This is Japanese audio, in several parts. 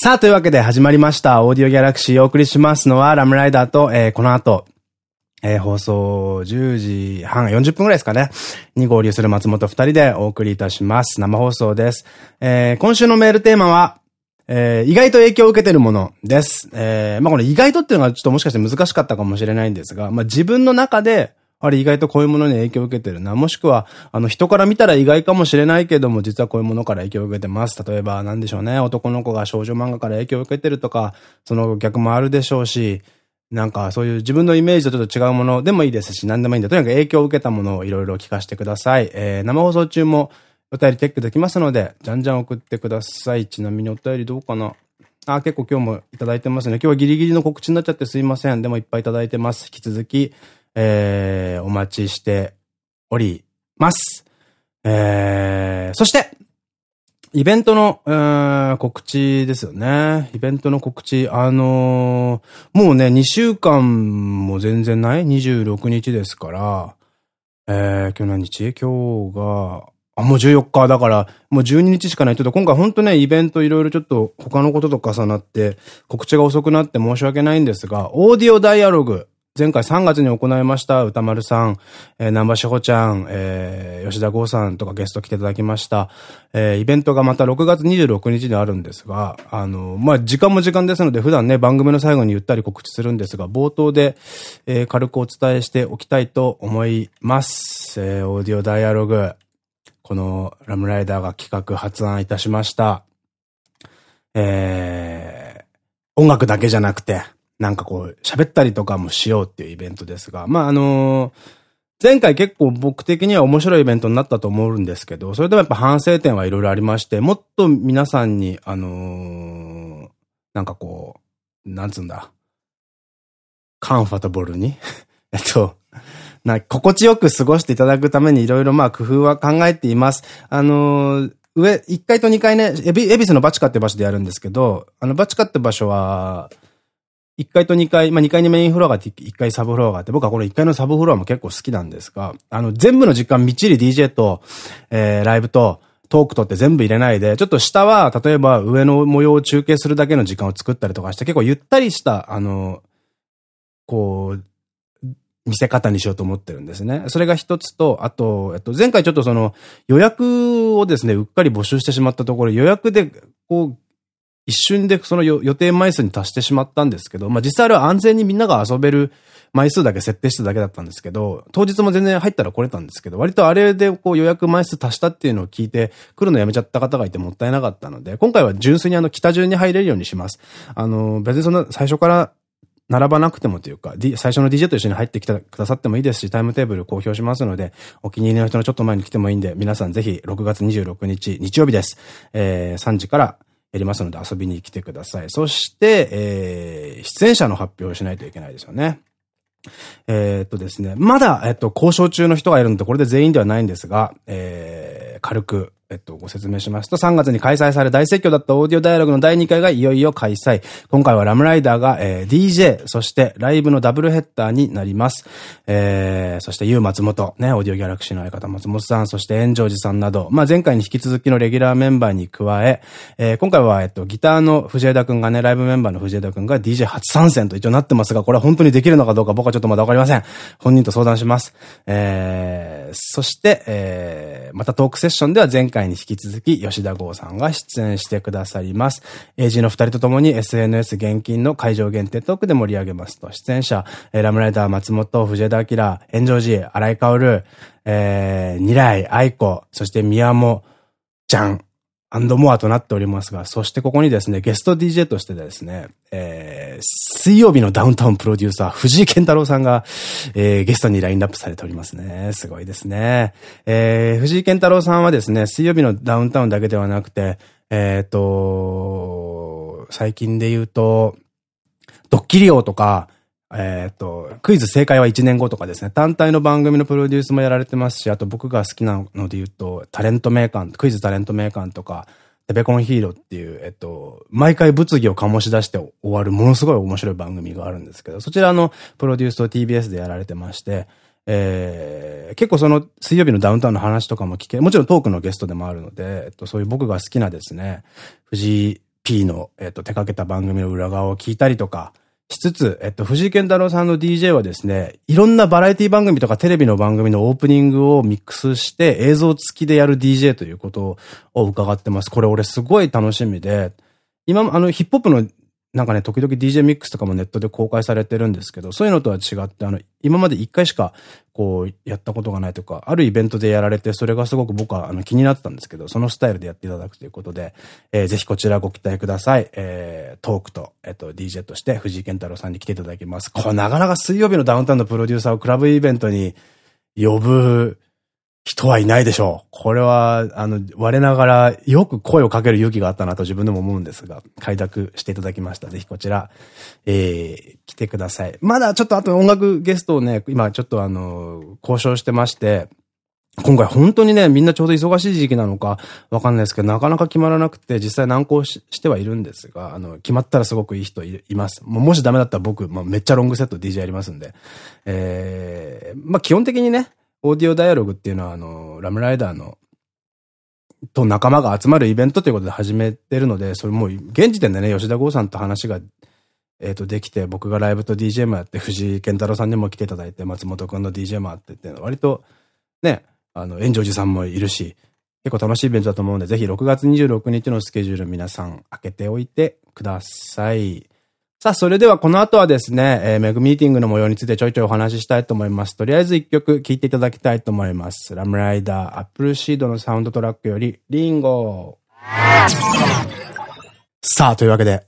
さあ、というわけで始まりました。オーディオギャラクシーをお送りしますのは、ラムライダーと、えー、この後、えー、放送10時半、40分ぐらいですかね。に合流する松本二人でお送りいたします。生放送です。えー、今週のメールテーマは、えー、意外と影響を受けてるものです。えー、まあこの意外とっていうのがちょっともしかして難しかったかもしれないんですが、まあ自分の中で、あれ意外とこういうものに影響を受けてるな。もしくは、あの人から見たら意外かもしれないけども、実はこういうものから影響を受けてます。例えば、なんでしょうね。男の子が少女漫画から影響を受けてるとか、その逆もあるでしょうし、なんかそういう自分のイメージとちょっと違うものでもいいですし、何でもいいんで、とにかく影響を受けたものをいろいろ聞かせてください。えー、生放送中もお便りチェックできますので、じゃんじゃん送ってください。ちなみにお便りどうかな？あ、結構今日もいただいてますね。今日はギリギリの告知になっちゃってすいません。でもいっぱいいただいてます。引き続き、えー、お待ちしております。えー、そして、イベントの、えー、告知ですよね。イベントの告知。あのー、もうね、2週間も全然ない ?26 日ですから、えー、今日何日？今日が、あ、もう14日だから、もう12日しかない。ちょっと今回ほんとね、イベントいろいろちょっと他のことと重なって、告知が遅くなって申し訳ないんですが、オーディオダイアログ。前回3月に行いました歌丸さん、えー、南波志保ちゃん、えー、吉田剛さんとかゲスト来ていただきました。えー、イベントがまた6月26日にあるんですが、あの、まあ、時間も時間ですので、普段ね、番組の最後にゆったり告知するんですが、冒頭で、えー、軽くお伝えしておきたいと思います。えー、オーディオダイアログ、このラムライダーが企画発案いたしました。えー、音楽だけじゃなくて、なんかこう、喋ったりとかもしようっていうイベントですが、まあ、あのー、前回結構僕的には面白いイベントになったと思うんですけど、それでもやっぱ反省点はいろいろありまして、もっと皆さんに、あのー、なんかこう、なんつうんだ、カンファタボルに えっと、な、心地よく過ごしていただくためにいろいろまあ工夫は考えています。あのー、上、1階と2階ね、エビ、エビスのバチカって場所でやるんですけど、あのバチカって場所は、1階と2階、まあ2階にメインフロアがあって1階サブフロアがあって、僕はこの1階のサブフロアも結構好きなんですが、あの全部の時間みっちり DJ と、えー、ライブと、トークとって全部入れないで、ちょっと下は、例えば上の模様を中継するだけの時間を作ったりとかして、結構ゆったりした、あの、こう、見せ方にしようと思ってるんですね。それが一つと、あと、えっと、前回ちょっとその予約をですね、うっかり募集してしまったところ、予約で、こう、一瞬でその予定枚数に達してしまったんですけど、まあ実際あれは安全にみんなが遊べる枚数だけ設定しただけだったんですけど、当日も全然入ったら来れたんですけど、割とあれでこう予約枚数足したっていうのを聞いて、来るのやめちゃった方がいてもったいなかったので、今回は純粋にあの北順に入れるようにします。あの、別にそんな最初から並ばなくてもというか、D、最初の DJ と一緒に入ってきてくださってもいいですし、タイムテーブル公表しますので、お気に入りの人のちょっと前に来てもいいんで、皆さんぜひ6月26日、日曜日です。えー、3時からやりますので遊びに来てください。そして、えー、出演者の発表をしないといけないですよね。えっとですね、まだ、えっと、交渉中の人がいるので、これで全員ではないんですが、えー、軽く、えっと、ご説明しますと、3月に開催され大説教だったオーディオダイアログの第2回がいよいよ開催。今回はラムライダーが、えー、DJ、そしてライブのダブルヘッダーになります。えー、そして U 松本、ね、オーディオギャラクシーの相方松本さん、そして炎上寺さんなど、まあ、前回に引き続きのレギュラーメンバーに加え、えー、今回は、えっと、ギターの藤枝くんがね、ライブメンバーの藤枝くんが DJ 初参戦と一応なってますが、これは本当にできるのかどうか僕はちょっとまだわかりません。本人と相談します。えー、そして、えー、またトークセッションでは前回に引き続き、吉田剛さんが出演してくださります。AG の二人と共に SNS 現金の会場限定トークで盛り上げますと、出演者、ラムライダー松本、藤枝明、炎上寺、荒井薫、えー、二来、愛子、そして宮本ちゃん、アンドモアとなっておりますが、そしてここにですね、ゲスト DJ としてですね、えー、水曜日のダウンタウンプロデューサー、藤井健太郎さんが、えー、ゲストにラインナップされておりますね。すごいですね。えー、藤井健太郎さんはですね、水曜日のダウンタウンだけではなくて、えっ、ー、と、最近で言うと、ドッキリ王とか、えっと、クイズ正解は1年後とかですね、単体の番組のプロデュースもやられてますし、あと僕が好きなので言うと、タレント名鑑、クイズタレント名鑑とか、テベコンヒーローっていう、えっと、毎回物議を醸し出して終わるものすごい面白い番組があるんですけど、そちらのプロデュースを TBS でやられてまして、えー、結構その水曜日のダウンタウンの話とかも聞け、もちろんトークのゲストでもあるので、えっと、そういう僕が好きなですね、藤井 P の、えっ、と、手掛けた番組の裏側を聞いたりとか、しつつ、えっと、藤井健太郎さんの DJ はですね、いろんなバラエティ番組とかテレビの番組のオープニングをミックスして映像付きでやる DJ ということを伺ってます。これ俺すごい楽しみで、今も、あの、ヒップホップのなんかね、時々 DJ ミックスとかもネットで公開されてるんですけど、そういうのとは違って、あの、今まで一回しか、こう、やったことがないとか、あるイベントでやられて、それがすごく僕は、あの、気になってたんですけど、そのスタイルでやっていただくということで、えー、ぜひこちらご期待ください。えー、トークと、えっ、ー、と、DJ として藤井健太郎さんに来ていただきます。これなかなか水曜日のダウンタウンのプロデューサーをクラブイベントに呼ぶ、人はいないでしょう。これは、あの、我ながらよく声をかける勇気があったなと自分でも思うんですが、開拓していただきました。ぜひこちら、えー、来てください。まだちょっとあと音楽ゲストをね、今ちょっとあの、交渉してまして、今回本当にね、みんなちょうど忙しい時期なのかわかんないですけど、なかなか決まらなくて、実際難航してはいるんですが、あの、決まったらすごくいい人います。ももしダメだったら僕、まあ、めっちゃロングセット DJ やりますんで。えー、まあ基本的にね、オーディオダイアログっていうのは、あの、ラムライダーの、と仲間が集まるイベントということで始めてるので、それもう、現時点でね、吉田剛さんと話が、えっ、と、できて、僕がライブと DJ もやって、藤井健太郎さんにも来ていただいて、松本くんの DJ もあってって、割と、ね、あの、炎上寺さんもいるし、結構楽しいイベントだと思うんで、ぜひ6月26日のスケジュール皆さん開けておいてください。さあ、それではこの後はですね、えー、メグミーティングの模様についてちょいちょいお話ししたいと思います。とりあえず一曲聴いていただきたいと思います。ラムライダー、アップルシードのサウンドトラックより、リンゴ。さあ、というわけで、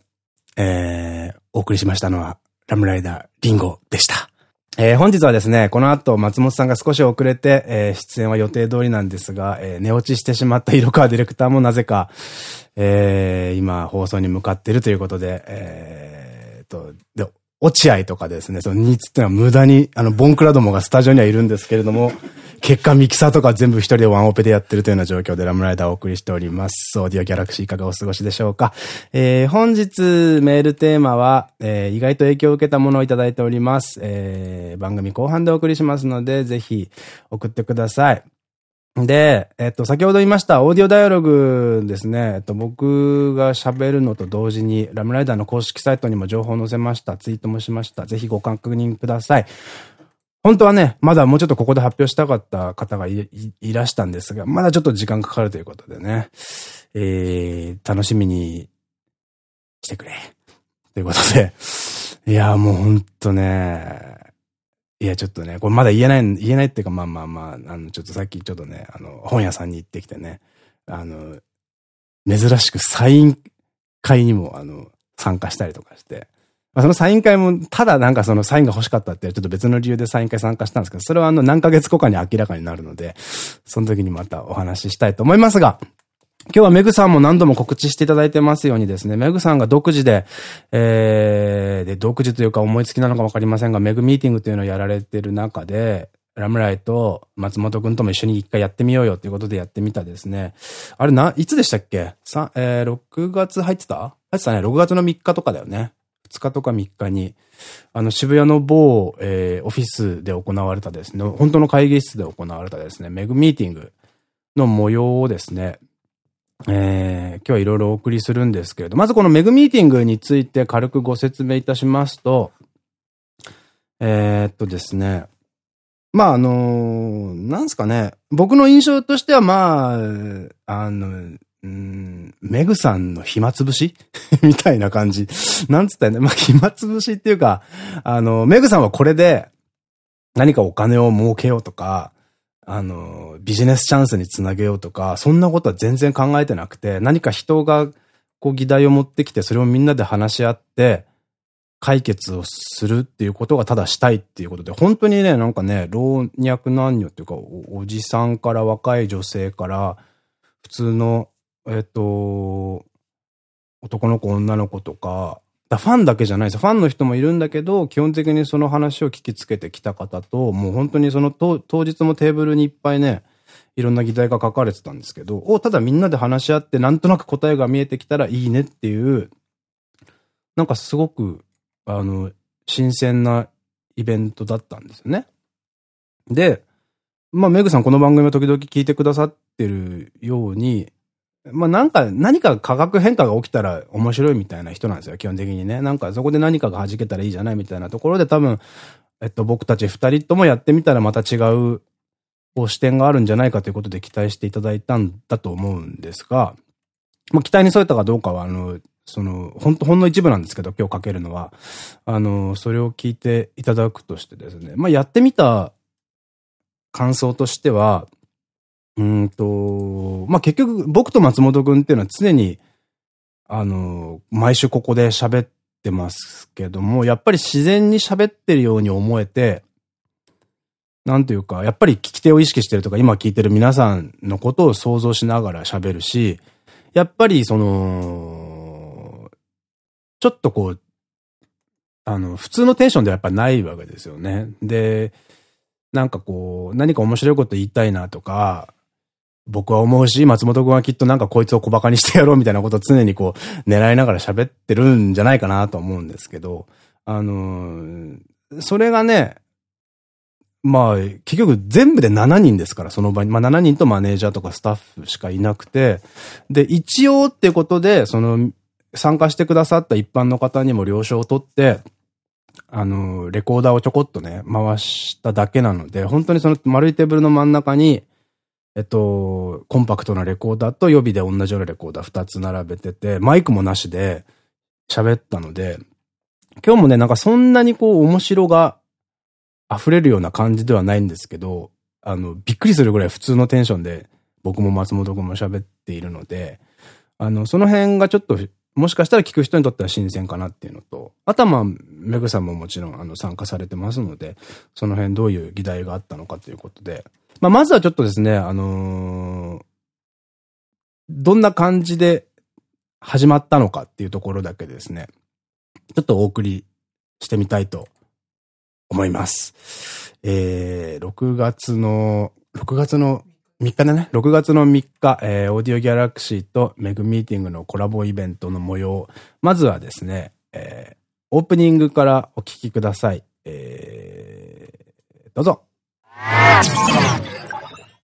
えー、お送りしましたのは、ラムライダー、リンゴでした。えー、本日はですね、この後松本さんが少し遅れて、えー、出演は予定通りなんですが、えー、寝落ちしてしまった色川ディレクターもなぜか、えー、今放送に向かっているということで、えーと、で、落合とかですね、そのニーツってのは無駄に、あの、ボンクラどもがスタジオにはいるんですけれども、結果ミキサーとか全部一人でワンオペでやってるというような状況でラムライダーをお送りしております。オーディオギャラクシーいかがお過ごしでしょうか。えー、本日メールテーマは、えー、意外と影響を受けたものをいただいております。えー、番組後半でお送りしますので、ぜひ送ってください。で、えっと、先ほど言いました、オーディオダイアログですね。えっと、僕が喋るのと同時に、ラムライダーの公式サイトにも情報を載せました。ツイートもしました。ぜひご確認ください。本当はね、まだもうちょっとここで発表したかった方がいらしたんですが、まだちょっと時間かかるということでね。えー、楽しみにしてくれ。ということで。いや、もうほんとね、いや、ちょっとね、これまだ言えない、言えないっていうか、まあまあまあ、あの、ちょっとさっきちょっとね、あの、本屋さんに行ってきてね、あの、珍しくサイン会にも、あの、参加したりとかして、まあ、そのサイン会も、ただなんかそのサインが欲しかったって、ちょっと別の理由でサイン会参加したんですけど、それはあの、何ヶ月後かに明らかになるので、その時にまたお話ししたいと思いますが、今日はメグさんも何度も告知していただいてますようにですね、メグさんが独自で、えー、で、独自というか思いつきなのかわかりませんが、メグミーティングというのをやられてる中で、ラムライと松本くんとも一緒に一回やってみようよということでやってみたですね。あれな、いつでしたっけ？さ、えー、6月入ってた？入ってたね。6月の3日とかだよね。2日とか3日に、あの渋谷の某、えー、オフィスで行われたですね、本当の会議室で行われたですね、メグミーティングの模様をですね、えー、今日はいろいろお送りするんですけれど、まずこのメグミーティングについて軽くご説明いたしますと、えー、っとですね、まああのー、なんすかね、僕の印象としてはまあ、あの、うん、メグさんの暇つぶし？みたいな感じ。なんつったよね。まあ、暇つぶしっていうか、あの、メグさんはこれで何かお金を儲けようとか、あの、ビジネスチャンスにつなげようとか、そんなことは全然考えてなくて、何か人がこう議題を持ってきて、それをみんなで話し合って、解決をするっていうことがただしたいっていうことで、本当にね、なんかね、老若男女っていうかお、おじさんから若い女性から、普通の、えっと、男の子、女の子とか、だファンだけじゃないですファンの人もいるんだけど、基本的にその話を聞きつけてきた方と、もう本当にその当日もテーブルにいっぱいね、いろんな議題が書かれてたんですけど、をただみんなで話し合って、なんとなく答えが見えてきたらいいねっていう、なんかすごく、あの、新鮮なイベントだったんですよね。で、まあ、メグさんこの番組を時々聞いてくださってるように、まあなんか、何か化学変化が起きたら面白いみたいな人なんですよ、基本的にね。なんかそこで何かが弾けたらいいじゃないみたいなところで多分、えっと、僕たち二人ともやってみたらまた違う、こう視点があるんじゃないかということで期待していただいたんだと思うんですが、まあ期待に添えたかどうかは、あの、その、ほんと、ほんの一部なんですけど、今日かけるのは。あの、それを聞いていただくとしてですね。まあ、やってみた感想としては、うんと、まあ、結局、僕と松本くんっていうのは常に、あの、毎週ここで喋ってますけども、やっぱり自然に喋ってるように思えて、なんというか、やっぱり聞き手を意識してるとか、今聞いてる皆さんのことを想像しながら喋るし、やっぱりその、ちょっとこう、あの、普通のテンションではやっぱないわけですよね。で、なんかこう、何か面白いこと言いたいなとか、僕は思うし、松本君はきっとなんかこいつを小馬鹿にしてやろうみたいなことを常にこう、狙いながら喋ってるんじゃないかなと思うんですけど、あのー、それがね、まあ、結局全部で7人ですから、その場に。まあ7人とマネージャーとかスタッフしかいなくて、で、一応ってことで、その、参加してくださった一般の方にも了承を取って、あの、レコーダーをちょこっとね、回しただけなので、本当にその丸いテーブルの真ん中に、えっと、コンパクトなレコーダーと予備で同じようなレコーダー二つ並べてて、マイクもなしで喋ったので、今日もね、なんかそんなにこう面白が溢れるような感じではないんですけど、あの、びっくりするぐらい普通のテンションで僕も松本君も喋っているので、あの、その辺がちょっともしかしたら聞く人にとっては新鮮かなっていうのと、あとはまあ、メグさんももちろんあの参加されてますので、その辺どういう議題があったのかということで、まあまずはちょっとですね、あのー、どんな感じで始まったのかっていうところだけですね、ちょっとお送りしてみたいと思います。えー、6月の、6月の3日だね。6月の3日、えー、オーディオギャラクシーとメグミーティングのコラボイベントの模様。まずはですね、えー、オープニングからお聞きください。えー、どうぞ。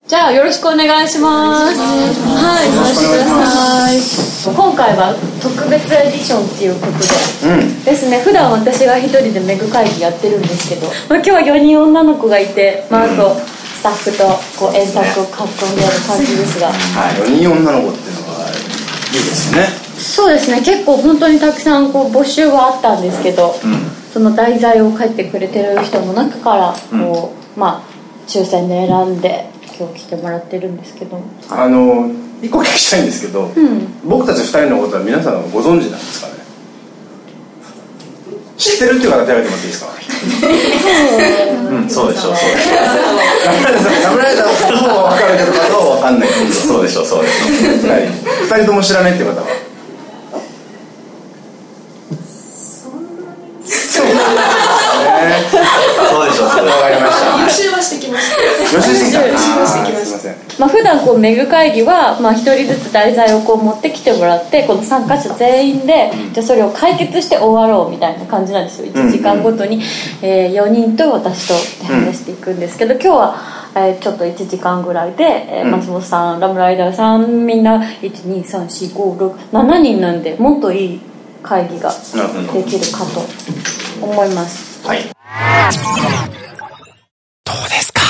じゃあよろしくお願いします。はい、させてください。今回は特別エディションっていうことで、うん、ですね。普段私が一人でメグ会議やってるんですけど、まあ、今日は4人女の子がいて、まああと。スタッフとこう円卓を囲んである感じですが、はい、4人女の子っていうのはいいですねそうですね結構本当にたくさんこう募集はあったんですけど、うん、その題材を書いてくれてる人の中からこう、うん、まあ抽選で選んで今日来てもらってるんですけどあの一個聞きたいんですけど、うん、僕たち2人のことは皆さんご存知なんですかね？知ってるっていう方手挙げてもらっていいですか？うん、そうでしょう、そうでしょう。ラブライダーは分かるけど、片方分かんないそうでしょう、そうでしょう。二人、二人とも知らないっていう方は？そうでしょう、それ分かりました。予習はしてきました。予習してきました。まあ普段こうメグ会議はまあ一人ずつ題材をこう持ってきてもらってこの参加者全員でじゃそれを解決して終わろうみたいな感じなんですよ1時間ごとに、えー、4人と私と話していくんですけど今日は、えー、ちょっと1時間ぐらいで、えー、松本さんラムライダーさんみんな1234567人なんでもっといい会議ができるかと思います。はいどうですか？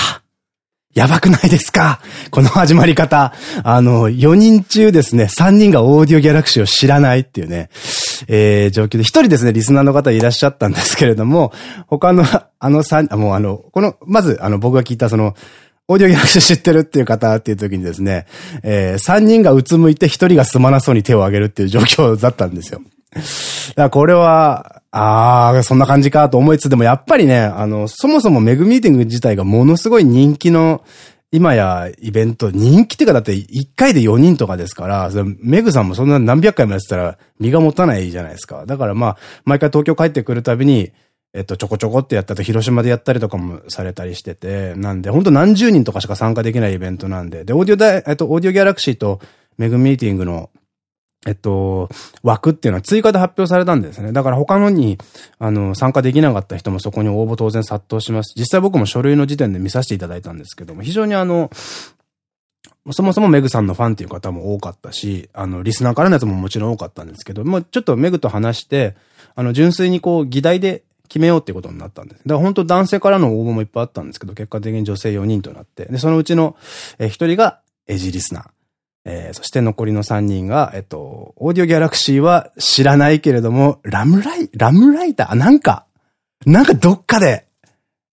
やばくないですか？この始まり方。あの、4人中ですね、3人がオーディオギャラクシーを知らないっていうね、えー、状況で、1人ですね、リスナーの方いらっしゃったんですけれども、他の、あの3、もうあの、この、まず、あの、僕が聞いたその、オーディオギャラクシー知ってるっていう方っていう時にですね、えー、3人がうつむいて1人がすまなそうに手を挙げるっていう状況だったんですよ。だからこれは、ああ、そんな感じかと思いつつ、でもやっぱりね、あの、そもそもメグミーティング自体がものすごい人気の、今やイベント、人気っていうかだって1回で4人とかですから、メグさんもそんな何百回もやってたら身が持たないじゃないですか。だからまあ、毎回東京帰ってくるたびに、えっと、ちょこちょこってやったと広島でやったりとかもされたりしてて、なんで、ほんと何十人とかしか参加できないイベントなんで、で、オーディオ、えっと、オーディオギャラクシーとメグミーティングのえっと、枠っていうのは追加で発表されたんですね。だから他のに、あの、参加できなかった人もそこに応募当然殺到します。実際僕も書類の時点で見させていただいたんですけども、非常にあの、そもそもメグさんのファンっていう方も多かったし、あの、リスナーからのやつももちろん多かったんですけど、もうちょっとメグと話して、あの、純粋にこう、議題で決めようってことになったんです。だから本当男性からの応募もいっぱいあったんですけど、結果的に女性4人となって、で、そのうちの、えー、1人がエジリスナー。えー、そして残りの3人が、えっと、オーディオギャラクシーは知らないけれども、ラムライ、ラムライター、なんか、なんかどっかで、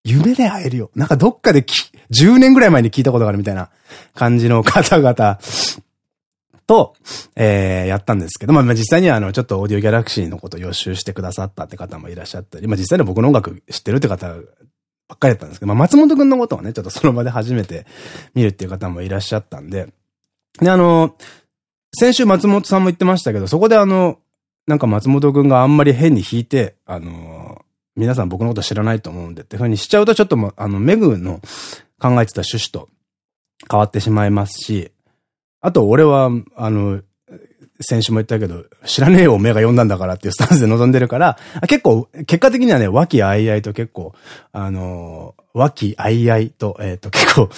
夢で会えるよ。なんかどっかでき、10年ぐらい前に聞いたことがあるみたいな感じの方々と、えー、やったんですけど、まあ、実際にはあの、ちょっとオーディオギャラクシーのことを予習してくださったって方もいらっしゃったり、まあ、実際に僕の音楽知ってるって方ばっかりだったんですけど、まあ、松本くんのことをね、ちょっとその場で初めて見るっていう方もいらっしゃったんで、で、あの、先週松本さんも言ってましたけど、そこであの、なんか松本くんがあんまり変に弾いて、あの、皆さん僕のこと知らないと思うんでってふうにしちゃうとちょっともあの、メグの考えてた趣旨と変わってしまいますし、あと俺は、あの、先週も言ったけど、知らねえよ、おめえが呼んだんだからっていうスタンスで臨んでるから、結構、結果的にはね、和気あいあいと結構、あの和気あいあいと、えっ、ー、と、結構、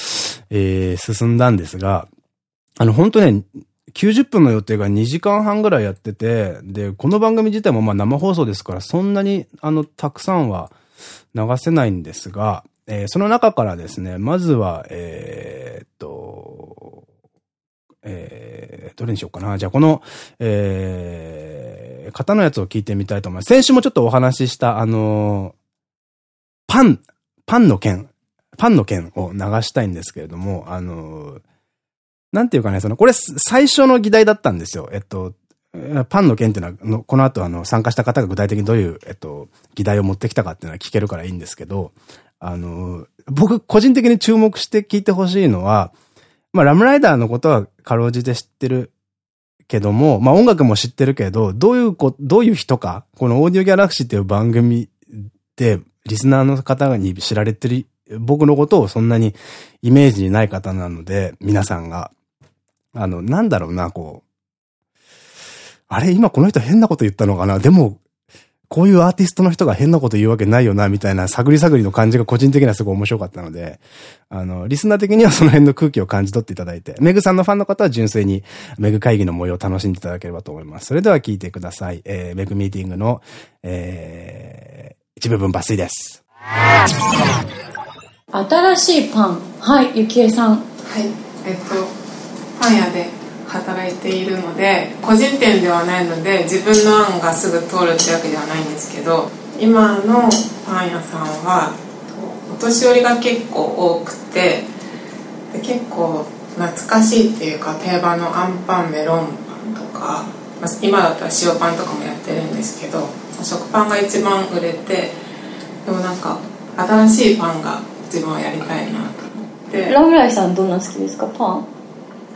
えー、進んだんですが、あの、本当ね、90分の予定が2時間半ぐらいやってて、で、この番組自体もまあ生放送ですから、そんなに、あの、たくさんは流せないんですが、えー、その中からですね、まずは、えー、っと、えー、どれにしようかな。じゃあ、この、えー、方のやつを聞いてみたいと思います。先週もちょっとお話しした、あの、パン、パンの件、パンの件を流したいんですけれども、あの、なんていうかね、その、これ最初の議題だったんですよ。えっと、パンの件っていうのは、この後あの、参加した方が具体的にどういう、えっと、議題を持ってきたかっていうのは聞けるからいいんですけど、あの、僕個人的に注目して聞いてほしいのは、まあ、ラムライダーのことはかろうじて知ってるけども、まあ、音楽も知ってるけど、どういうこ、どういう人か、このオーディオギャラクシーっていう番組で、リスナーの方に知られてる、僕のことをそんなにイメージにない方なので、皆さんが。あの、なんだろうな、こう。あれ、今この人変なこと言ったのかな？でも、こういうアーティストの人が変なこと言うわけないよな、みたいな探り探りの感じが個人的にはすごい面白かったので、あの、リスナー的にはその辺の空気を感じ取っていただいて、メグさんのファンの方は純粋にメグ会議の模様を楽しんでいただければと思います。それでは聞いてください。えー、メグミーティングの、えー、一部分抜粋です。新しいパン。はい、ゆきえさん。はい、えっと、パン屋で働いているので個人店ではないので自分の案がすぐ通るってわけではないんですけど今のパン屋さんはお年寄りが結構多くて結構懐かしいっていうか定番のあんパンメロンパンとか今だったら塩パンとかもやってるんですけど食パンが一番売れてでもなんか新しいパンが自分はやりたいなと思って。ラムライさんどんな好きですか？パン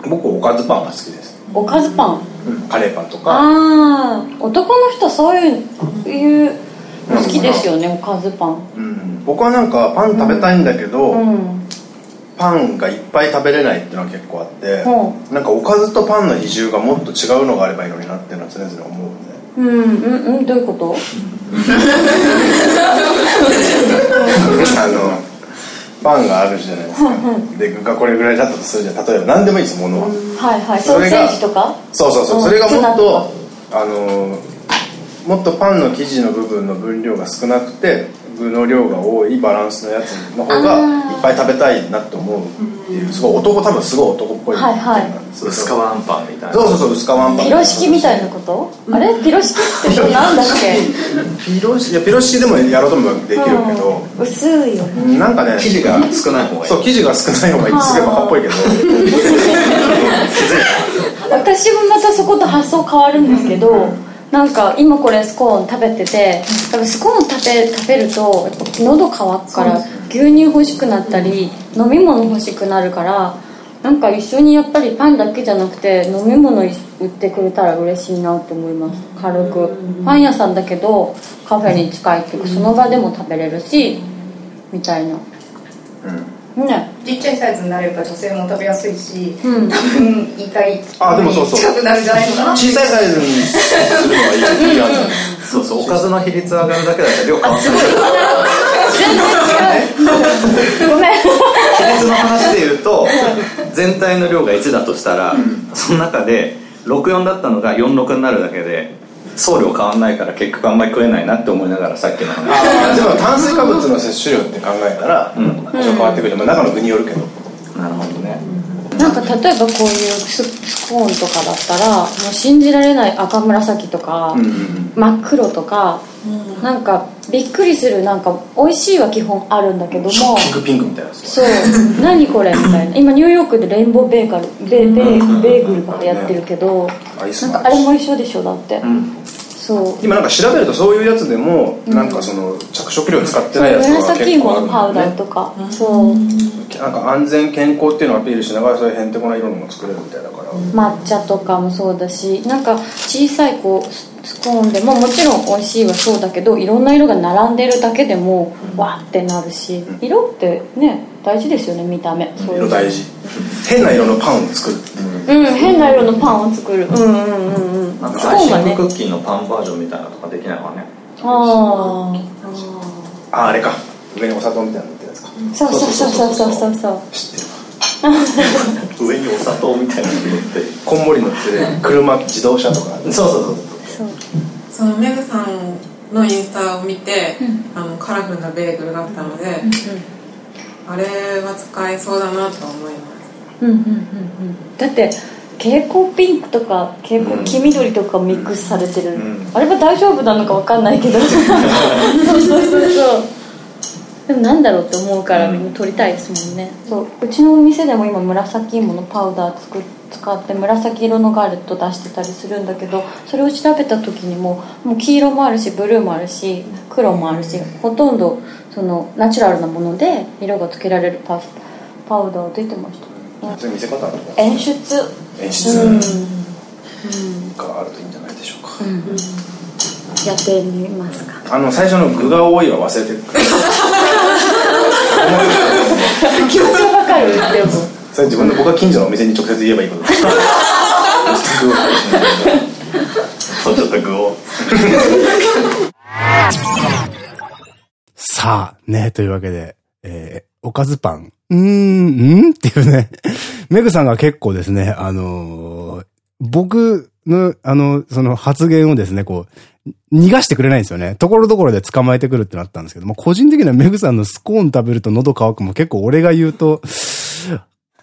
僕おかずパンが好きです。おかずパン、うん、カレーパンとか。ああ男の人そういういう好きですよね、おかずパン、うん、僕はなんかパン食べたいんだけど、うん、パンがいっぱい食べれないっていうのは結構あって、う。ん、なんかおかずとパンの比重がもっと違うのがあればいいのになっていうのは常々思うんでうんうんうんどういうこと？あのパンがあるじゃないですか、で具がこれぐらいだったとするじゃん。例えば何でもいいですものは、はいはい。ソーセージとか？そうそうそう。それがもっとあのもっとパンの生地の部分の分量が少なくて具の量が多いバランスのやつの方がいっぱい食べたいなと思うっていう。すごい男多分すごい男っぽい。はいはい。薄皮あんパンみたいな。そうそうそう薄皮あんパンピロ式みたいなこと、あれ？ピロ式ってなんだっけ？ピロ式いやピロ式でもやろうと思えばできるけど、薄いよね。なんかね生地が少ない方がいい。そう生地が少ない方がいい。すげえバカっぽいけど。私もまたそこと発想変わるんですけど、なんか今これスコーン食べてて多分スコーン食べ食べるとやっぱ喉乾くから牛乳欲しくなったり飲み物欲しくなるからなんか一緒にやっぱりパンだけじゃなくて飲み物売ってくれたら嬉しいなって思います。軽く。パン屋さんだけどカフェに近いっていうかその場でも食べれるしみたいな。うんね、ちっちゃいサイズになれば女性も食べやすいし、うん、多分言いあでもそうそう。近くなるんじゃないのかな？小さいサイズにするのはいいいいやつそうそうおかずの比率上がるだけだったら量変わすごい。全然違う。ごめん比率の話で言うと全体の量が1だとしたらその中で64だったのが46になるだけで送料変わんないから結局あんまり食えないなって思いながらさっきの話。でも炭水化物の摂取量って考えたら、うん。多少変わってくる、まあ、中の具によるけど、なるほどねなんか例えばこういうススコーンとかだったらもう信じられない赤紫とか、うんうんうん。真っ黒とか、なんかびっくりするなんか美味しいは基本あるんだけどもショッキングピンクみたいなやつそう。何これみたいな。今ニューヨークでレインボーベーカルベベーベーグルが流行ってるけどアイスなんもあかあれも一緒でしょだって、うんそう。今なんか調べるとそういうやつでも、なんかその着色料使ってないやつが紫芋結構あるのパウダーねとか、そう。なんか安全健康っていうのをアピールしながらそういうへんてこな色のも作れるみたいだから、抹茶とかもそうだしなんか小さいこうススコーンでももちろん美味しいはそうだけどいろんな色が並んでるだけでもわーってなるし色ってね大事ですよね見た目。そう色大事。変な色のパンを作るうん変な色のパンを作る。うんうんうんうんなんかアイシングクッキーのパンバージョンみたいなのとかできないかね。あああれか。上にお砂糖みたいなの塗ってるやつか。あそうそうそうそうそうそう。そう知ってるわ。上にお砂糖みたいなの乗って。こんもり乗ってる。車自動車とかそうそうそう。そう。そのメグさんのインスタを見て、あのカラフルなベーグルがあったので、あれは使えそうだなと思います。うんうんうんうん。だって蛍光ピンクとか蛍光黄緑とかミックスされてる、ん。あれは大丈夫なのか分かんないけど。そうそうそうそう。でもなんだろうって思うからみん。な撮りたいですもんね、そう。うちのお店でも今紫芋のパウダー作っ使って紫色のガレット出してたりするんだけどそれを調べた時にももう黄色もあるしブルーもあるし黒もあるしほとんどそのナチュラルなもので色がつけられるパスパウダー出てました、うんそういう見せ方が演出。演出。うん、があるといいんじゃないでしょうか、やってみますか。あの最初の具が多いは忘れてる気持ちはわかる。でも。それ自分の僕が近所のお店に直接言えばいいことです。そうちょっと具を。さあ、ね、というわけで、えー、おかずパン。うーん、ん？っていうね。メグさんが結構ですね、あのー僕の、あの、その発言をですね、こう、逃がしてくれないんですよね。ところどころで捕まえてくるってなったんですけども、個人的にはメグさんのスコーン食べると喉乾くも結構俺が言うと、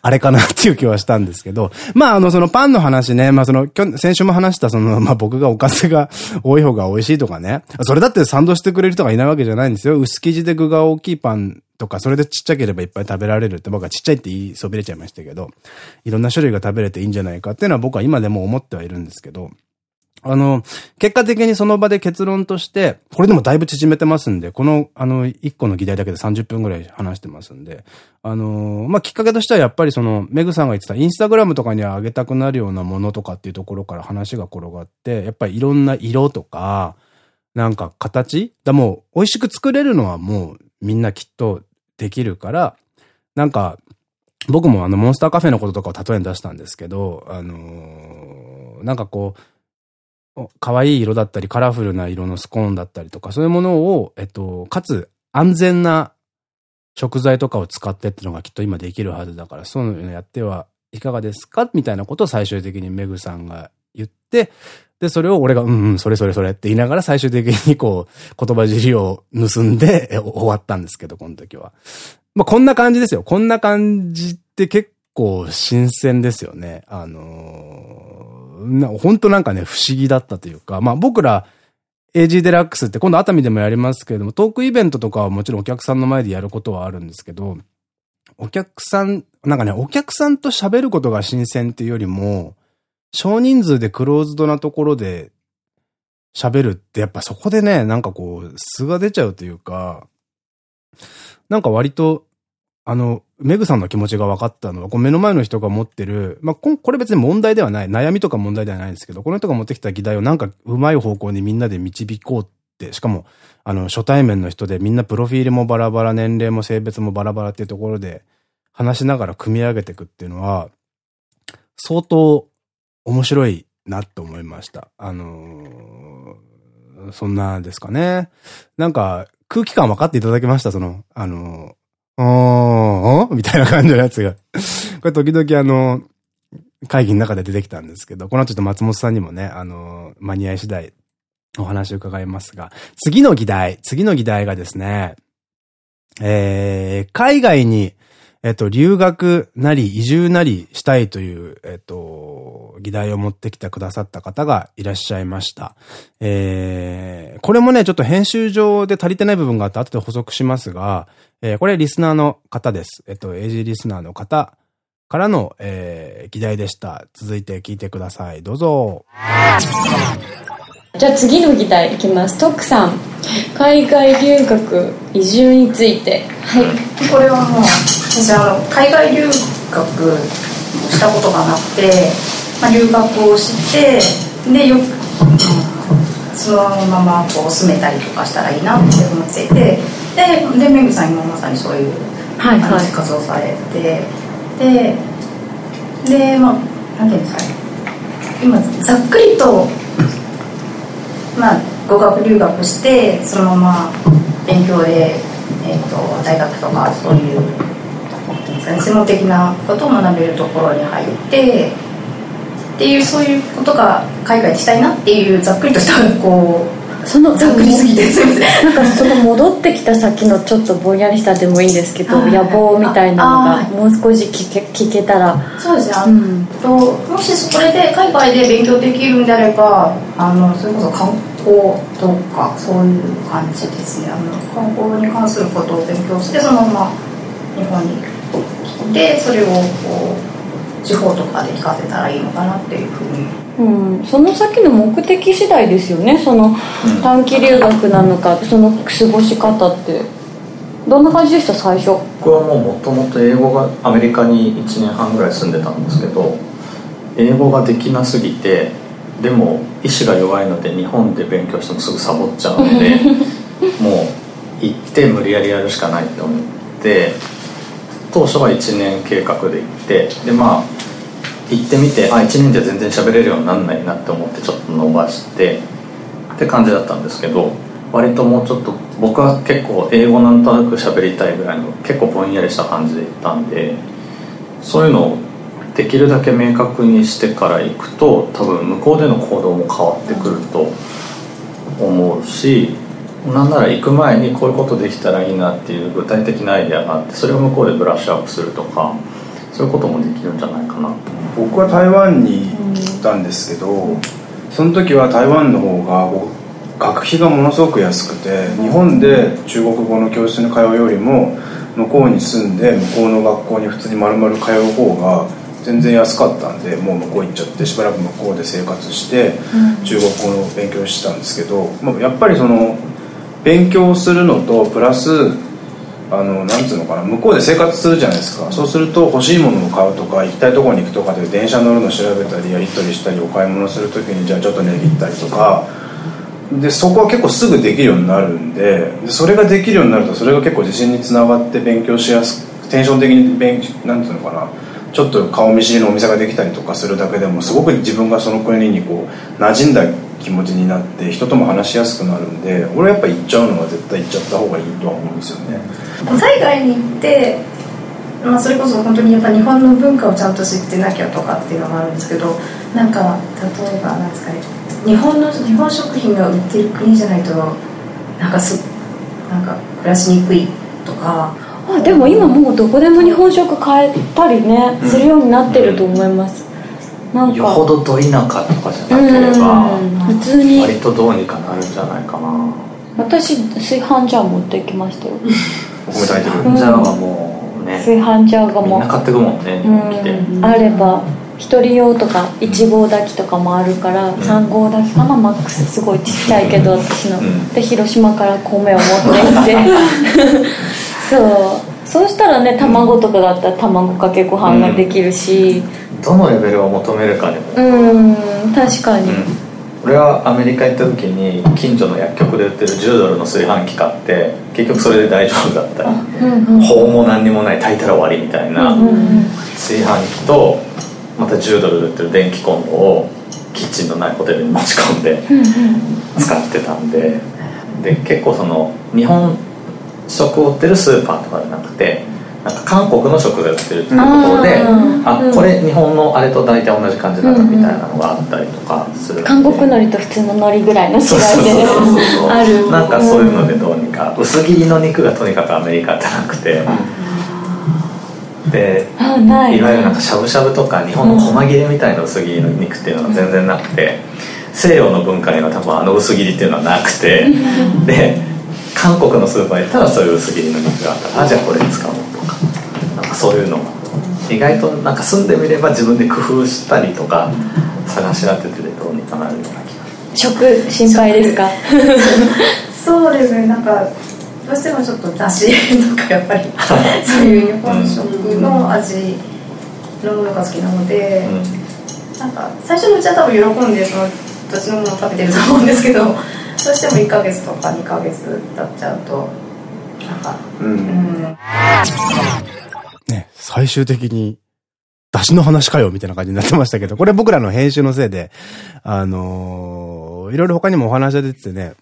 あれかなっていう気はしたんですけど、まあ、あの、そのパンの話ね、まあ、その、先週も話した、その、まあ、僕がおかずが多い方が美味しいとかね。それだって賛同してくれる人がいないわけじゃないんですよ。薄生地で具が大きいパンとか、それでちっちゃければいっぱい食べられるって、僕はちっちゃいって言いそびれちゃいましたけど、いろんな種類が食べれていいんじゃないかっていうのは僕は今でも思ってはいるんですけど、あの、結果的にその場で結論として、これでもだいぶ縮めてますんで、この、あの、1個の議題だけで30分ぐらい話してますんで、あの、まあ、きっかけとしてはやっぱりその、メグさんが言ってたインスタグラムとかには上げたくなるようなものとかっていうところから話が転がって、やっぱりいろんな色とか、なんか形だ、もう、美味しく作れるのはもう、みんなきっとできるから、なんか、僕もあの、モンスターカフェのこととかを例えに出したんですけど、あのーなんかこう、可愛い色だったり、カラフルな色のスコーンだったりとか、そういうものを、えっと、かつ安全な食材とかを使ってっていうのがきっと今できるはずだから、そういうのやってはいかがですか？みたいなことを最終的にメグさんが言って、で、それを俺が、うんうん、それそれそれって言いながら最終的にこう、言葉尻を盗んで終わったんですけど、この時は。まあ、こんな感じですよ。こんな感じって結構新鮮ですよね。あのーな本当なんかね、不思議だったというか、まあ僕ら、AG デラックスって今度熱海でもやりますけれども、トークイベントとかはもちろんお客さんの前でやることはあるんですけど、お客さん、なんかね、お客さんと喋ることが新鮮っていうよりも、少人数でクローズドなところで喋るってやっぱそこでね、なんかこう、素が出ちゃうというか、なんか割と、あの、メグさんの気持ちが分かったのは、こう目の前の人が持ってる、まあ、ここれ別に問題ではない、悩みとか問題ではないんですけど、この人が持ってきた議題をなんかうまい方向にみんなで導こうって、しかも、あの、初対面の人でみんなプロフィールもバラバラ、年齢も性別もバラバラっていうところで話しながら組み上げていくっていうのは、相当面白いなと思いました。あのーそんなですかね。なんか、空気感分かっていただけました？その、あのーおー、みたいな感じのやつが。これ時々あの、会議の中で出てきたんですけど、この後ちょっと松本さんにもね、あの、間に合い次第お話を伺いますが、次の議題、次の議題がですね、えー、海外に、えっと、留学なり移住なりしたいという、えっと、議題を持ってきてくださった方がいらっしゃいました。えー、これもね、ちょっと編集上で足りてない部分があって後で補足しますが、えー、これリスナーの方です。えっと、AG リスナーの方からの、えー、議題でした。続いて聞いてください。どうぞ。じゃあ次の議題いきます。トックさん。海外留学、移住について。はい。これはもう、私あの、海外留学したことがなくて、まあ、留学をして、で、よく、そのままこう住めたりとかしたらいいなって思っていて、で、で、めぐさん今まさにそういうはいはい、活動されて、ででまあ何ていうんですかね。今ざっくりとまあ語学留学してそのまま勉強で、えーと、大学とかそういう専門的なことを学べるところに入ってっていうそういうことが海外でしたいなっていうざっくりとしたこうそのざっくりすぎてすみません。なんかその戻ってきた先のちょっとぼんやりしたでもいいんですけど野望みたいなのがもう少し聞け聞けたら。そうですね、うん、ともしそれで海外で勉強できるんであればあのそれこそ観光とかそういう感じですね。あの観光に関することを勉強してそのまま日本に来てそれをこう地方とかで聞かせたらいいのかなっていうふうに。うん、その先の目的次第ですよね。その短期留学なのかその過ごし方って。どんな感じでした最初？僕はもうもともと英語がアメリカに1年半ぐらい住んでたんですけど英語ができなすぎてでも意志が弱いので日本で勉強してもすぐサボっちゃうので もう行って無理やりやるしかないって思って当初は1年計画で行ってでまあ行ってみてあ1年じゃ全然喋れるようになんないなって思ってちょっと伸ばしてって感じだったんですけど割ともうちょっと僕は結構英語なんとなく喋りたいぐらいの結構ぼんやりした感じで行ったんでそういうのをできるだけ明確にしてから行くと多分向こうでの行動も変わってくると思うしなんなら行く前にこういうことできたらいいなっていう具体的なアイデアがあってそれを向こうでブラッシュアップするとかそういうこともできるんじゃないかな。僕は台湾に行ったんですけど、その時は台湾の方が学費がものすごく安くて日本で中国語の教室に通うよりも向こうに住んで向こうの学校に普通に丸々通う方が全然安かったんでもう向こう行っちゃってしばらく向こうで生活して中国語の勉強してたんですけど、まあ、やっぱりその勉強するのとプラスあのなんつうのかな向こうで生活するじゃないですか。そうすると欲しいものを買うとか行きたいところに行くとかで電車乗るの調べたりやり取りしたりお買い物する時にじゃあちょっと値切ったりとか。でそこは結構すぐできるようになるんででそれができるようになるとそれが結構自信につながって勉強しやすくテンション的に勉なんていうのかなちょっと顔見知りのお店ができたりとかするだけでもすごく自分がその国にこう馴染んだ気持ちになって人とも話しやすくなるんで俺はやっぱ行っちゃうのは絶対行っちゃった方がいいとは思うんですよね。海外に行って、まあ、それこそ本当にやっぱ日本の文化をちゃんと知ってなきゃとかっていうのがあるんですけどなんか例えばなんですかね日本の日本食品が売ってる国じゃないとなんかすなんか暮らしにくいとか。あでも今もうどこでも日本食買えたりね、するようになってると思います、なんか。よほどど田舎とかじゃなければ、普通に。割とどうにかなるんじゃないかな。私炊飯ジャー持ってきましたよ。お米炊いてる。じゃあもうね炊飯ジャーがもう。みんな買ってくもんね日本来てあれば一人用とか1合炊きとかもあるから、3合炊きかなマックス。すごいちっちゃいけど私の、で広島から米を持って行って。そうそうしたらね卵とかだったら卵かけご飯ができるし、どのレベルを求めるかでも。うん確かに、俺はアメリカ行った時に近所の薬局で売ってる10ドルの炊飯器買って結局それで大丈夫だった。り、うんうん、法も何にもない炊いたら終わりみたいな炊飯器とまた10ドルで売ってる電気コンロをキッチンのないホテルに持ち込んで使ってたんで。で結構その日本食を売ってるスーパーとかじゃなくてなんか韓国の食材売ってるっていうところであうん。これ日本のあれと大体同じ感じなんだみたいなのがあったりとかするんで。韓国海苔と普通の海苔ぐらいの違いそうそうそうでそう。あるなんかそういうのでどうにか。薄切りの肉がとにかくアメリカってなくて。でい。いわゆるなんかしゃぶしゃぶとか日本の細切れみたいな薄切りの肉っていうのが全然なくて。西洋の文化には多分あの薄切りっていうのはなくて。で韓国のスーパーに行ったらそういう薄切りの肉があった。らあじゃあこれ使おうとか。なんかそういうの。が意外となんか住んでみれば自分で工夫したりとか探し当ててどうにかなるような気が。食心配ですか？そうですね。なんかどうしてもちょっとだしとかやっぱり そういう日本食の味のものが好きなので、なんか最初のうちは多分喜んでそのどっちのものを食べてると思うんですけどどうしても1ヶ月とか2ヶ月経っちゃうとなんかううんね、最終的に、出汁の話かよみたいな感じになってましたけど、これ僕らの編集のせいで、あのーいろいろ他にもお話が出ててね、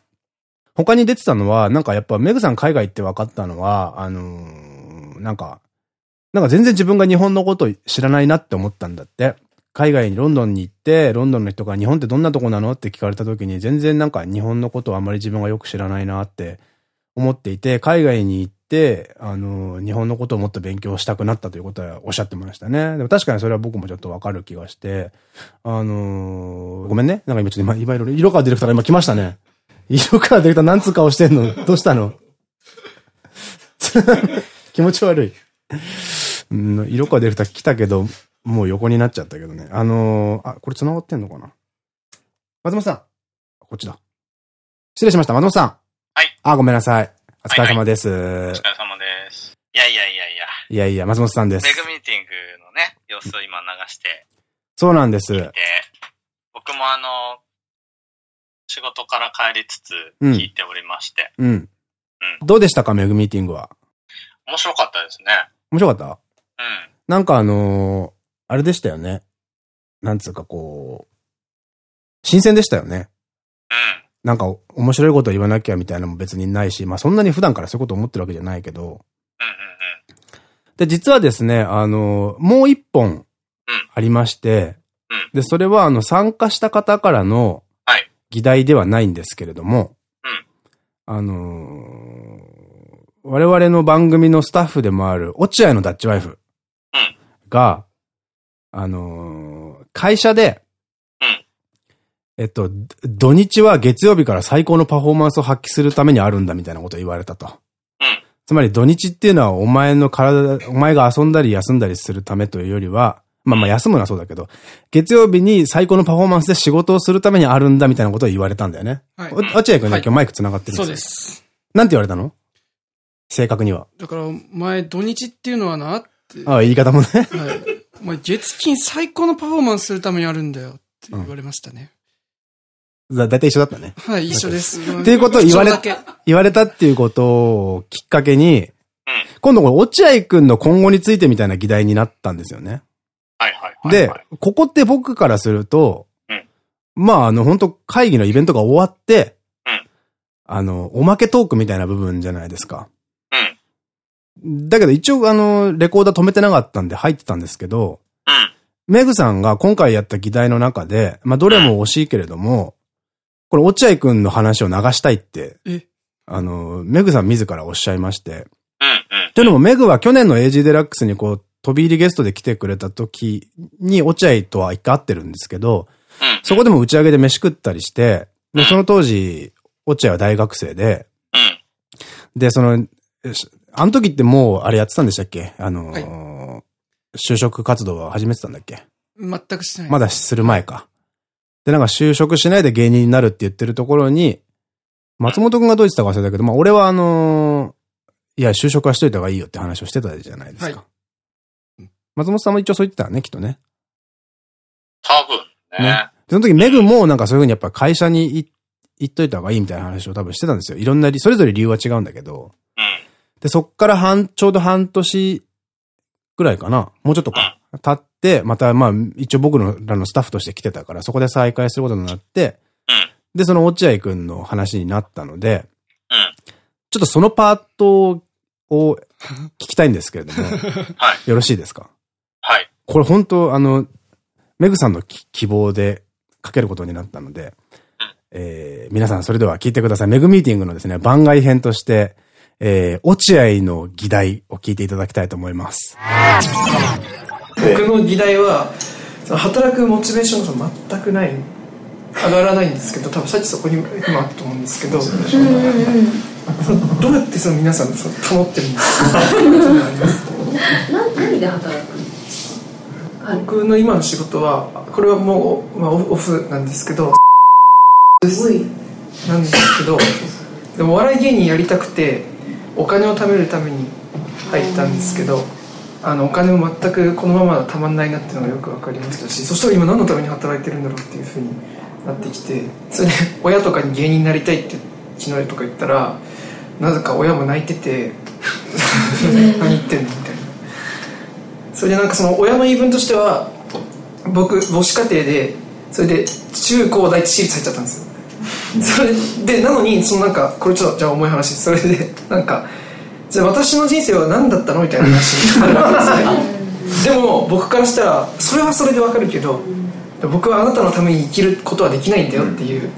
他に出てたのは、なんかやっぱメグさん海外行って分かったのは、あのーなんか、なんか全然自分が日本のこと知らないなって思ったんだって。海外にロンドンに行って、ロンドンの人が日本ってどんなとこなのって聞かれた時に、全然なんか日本のことをあまり自分がよく知らないなって思っていて、海外に行って、あの、日本のことをもっと勉強したくなったということはおっしゃってましたね。でも確かにそれは僕もちょっとわかる気がして、あのごめんね。なんか今ちょっと今、いろいろ、色川ディレクターが今来ましたね。色川ディレクターなんつ顔してんの？どうしたの？気持ち悪い。うん、色川ディレクター来たけど、もう横になっちゃったけどね。あのーあ、これ繋がってんのかな？松本さん。こっちだ。失礼しました。松本さん。はい。あ、ごめんなさい。お疲れ様です。お疲れ様です。いやいやいやいや、いやいや、松本さんですメ。グミーティングのね、様子を今流してそうなんです。て、僕もあの、仕事から帰りつつうん聞いておりまして、うん。どうでしたか、メグミーティングは。面白かったですね。面白かった？うん。なんかあのーあれでしたよね。なんつうかこう、新鮮でしたよね。うん。なんか面白いこと言わなきゃみたいなのも別にないし、まあそんなに普段からそういうこと思ってるわけじゃないけど。うんうんうん。で、実はですね、あの、もう一本ありまして、うんで、それはあの参加した方からのはい議題ではないんですけれども、うんあのー我々の番組のスタッフでもある落合のダッチワイフうんが、あのー会社で、うんえっと、土日は月曜日から最高のパフォーマンスを発揮するためにあるんだみたいなことを言われたと。うんつまり土日っていうのはお前の体、お前が遊んだり休んだりするためというよりは、まあまあ休むのはそうだけど、月曜日に最高のパフォーマンスで仕事をするためにあるんだみたいなことを言われたんだよね。はいお落合君ね、はい今日マイク繋がってるんそうよです。なんて言われたの？正確には。だから、前、土日っていうのはな、って、ああ、言い方もね。はい。お前、月金最高のパフォーマンスするためにあるんだよって言われましたね。だだいたい一緒だったね。はい、一緒です。っていうことを言われ言われたっていうことをきっかけに、うん今度これ落合君の今後についてみたいな議題になったんですよね。はいはいはい、ではい。、ここって僕からすると、うんまあ、あの、本当会議のイベントが終わって、うんあの、おまけトークみたいな部分じゃないですか。うん。だけど一応、あの、レコーダー止めてなかったんで入ってたんですけど、うん。メグさんが今回やった議題の中で、まあ、どれも惜しいけれども、これ、落合くんの話を流したいってえ、あの、メグさん自らおっしゃいまして。というのも、メグは去年の AG デラックスにこう、飛び入りゲストで来てくれた時に、落合とは一回会ってるんですけど、うん。そこでも打ち上げで飯食ったりして、で、その当時、落合は大学生で、うん。で、その、しあの時ってもう、あれやってたんでしたっけ？あのー就職活動は始めてたんだっけ？全くしてない。まだする前か。で、なんか就職しないで芸人になるって言ってるところに、松本くんがどう言ってたか忘れたけど、まあ俺はあのーいや、就職はしといた方がいいよって話をしてたじゃないですか。は松本さんも一応そう言ってたね、きっとね。多分ね。ねその時メグもなんかそういうふうにやっぱ会社にい行っといた方がいいみたいな話を多分してたんですよ。いろんなり、それぞれ理由は違うんだけど。うん。で、そっから半、ちょうど半年ぐらいかな。もうちょっとか。経って、またまあ、一応僕らのスタッフとして来てたから、そこで再会することになって、うん。で、その落合くんの話になったので、うん。ちょっとそのパートを聞きたいんですけれども、はい。よろしいですか？はい。これ本当あの、メグさんのき希望でかけることになったので、えー皆さんそれでは聞いてください。メグミーティングのですね、番外編として、えー、落合の議題を聞いていただきたいと思います。僕の議題はその働くモチベーションが全くない上がらないんですけど多分さっきそこに今あったと思うんですけどどうやってその皆さんその保ってるんですか？な何で働く？んですか僕の今の仕事はこれはもう、まあ、オフオフなんですけどすごい。なんですけどでもお笑い芸人やりたくてお金を貯めるために入ったんですけどあのお金も全くこのままたまんないなっていうのがよく分かりましたしそしたら今何のために働いてるんだろうっていうふうになってきてそれで親とかに芸人になりたいって昨日とか言ったらなぜか親も泣いてて何言ってんのみたいな。それでなんかその親の言い分としては僕母子家庭でそれで中高大私立入っちゃったんですよ。それでなのにそのなんかこれちょっとじゃあ重い話。それでなんかじゃあ私の人生は何だったのみたいな話になるわけですね。でも僕からしたらそれはそれでわかるけど僕はあなたのために生きることはできないんだよっていう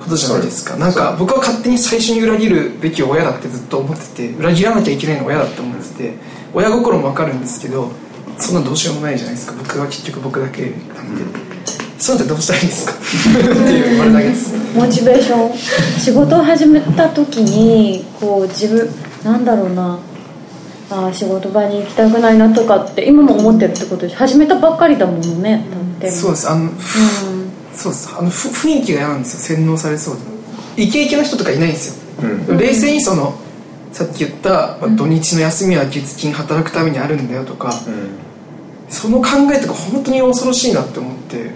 ことじゃないですか。なんか僕は勝手に最初に裏切るべき親だってずっと思ってて裏切らなきゃいけないのは親だって思ってて親心もわかるんですけどそんなどうしようもないじゃないですか。僕は結局僕だけなんでそういうのってどうしたらいいんですか？っていうあれだけですモチベーション。仕事を始めた時にこう自分なんだろうな。あー仕事場に行きたくないなとかって今も思ってるってことで始めたばっかりだものねだって。そうです。あの、うん。そうです。あのふ雰囲気が嫌なんですよ。洗脳されそうで。イケイケな人とかいないんですよ、冷静にそのさっき言った、まあ土日の休みは月金働くためにあるんだよとか、その考えとか本当に恐ろしいなって思って。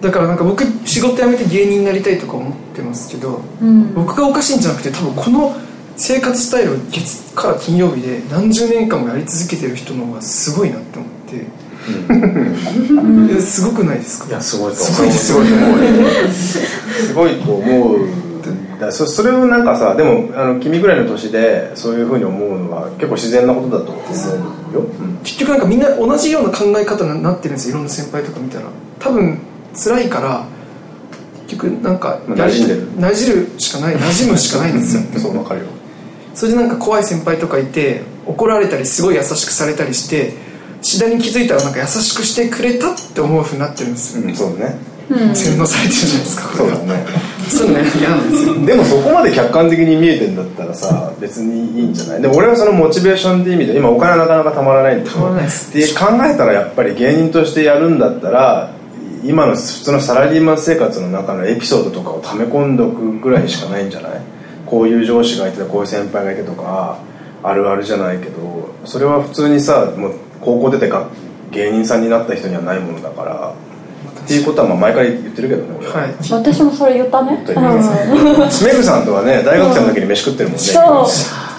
だからなんか僕仕事辞めて芸人になりたいとか思ってますけど、うん。僕がおかしいんじゃなくて多分この生活スタイルを月から金曜日で何十年間もやり続けてる人の方がすごいなって思って、いやすごくないですか？いやすごいとすごいですすごいと思うよすごいと思うだそそれをなんかさでもあの君ぐらいの年でそういうふうに思うのは結構自然なことだと思うよ、うん。結局なんかみんな同じような考え方になってるんですよいろんな先輩とか見たら。多分辛いから結局なんかまあ馴染んでる。馴染るしかない馴染むしかないんですよ。そうわかるよ。それでなんか怖い先輩とかいて怒られたりすごい優しくされたりして次第に気づいたらなんか優しくしてくれたって思うふうになってるんですよ、うんそうだね洗脳されてるじゃないですかこれがそうだねそういうのね嫌なんですよ。でもそこまで客観的に見えてんだったらさ別にいいんじゃない？でも俺はそのモチベーションって意味で今お金はなかなかたまらないんでたまらないです。で考えたらやっぱり芸人としてやるんだったら今の普通のサラリーマン生活の中のエピソードとかを溜め込んどくぐらいしかないんじゃない？こういう上司がいてこういう先輩がいてとかあるあるじゃないけどそれは普通にさもう高校出てか芸人さんになった人にはないものだからっていうことはまあ前から言ってるけどね俺は。はい。私もそれ言ったね。言った言ったメグさんとはね大学生の時に飯食ってるもんね。そう。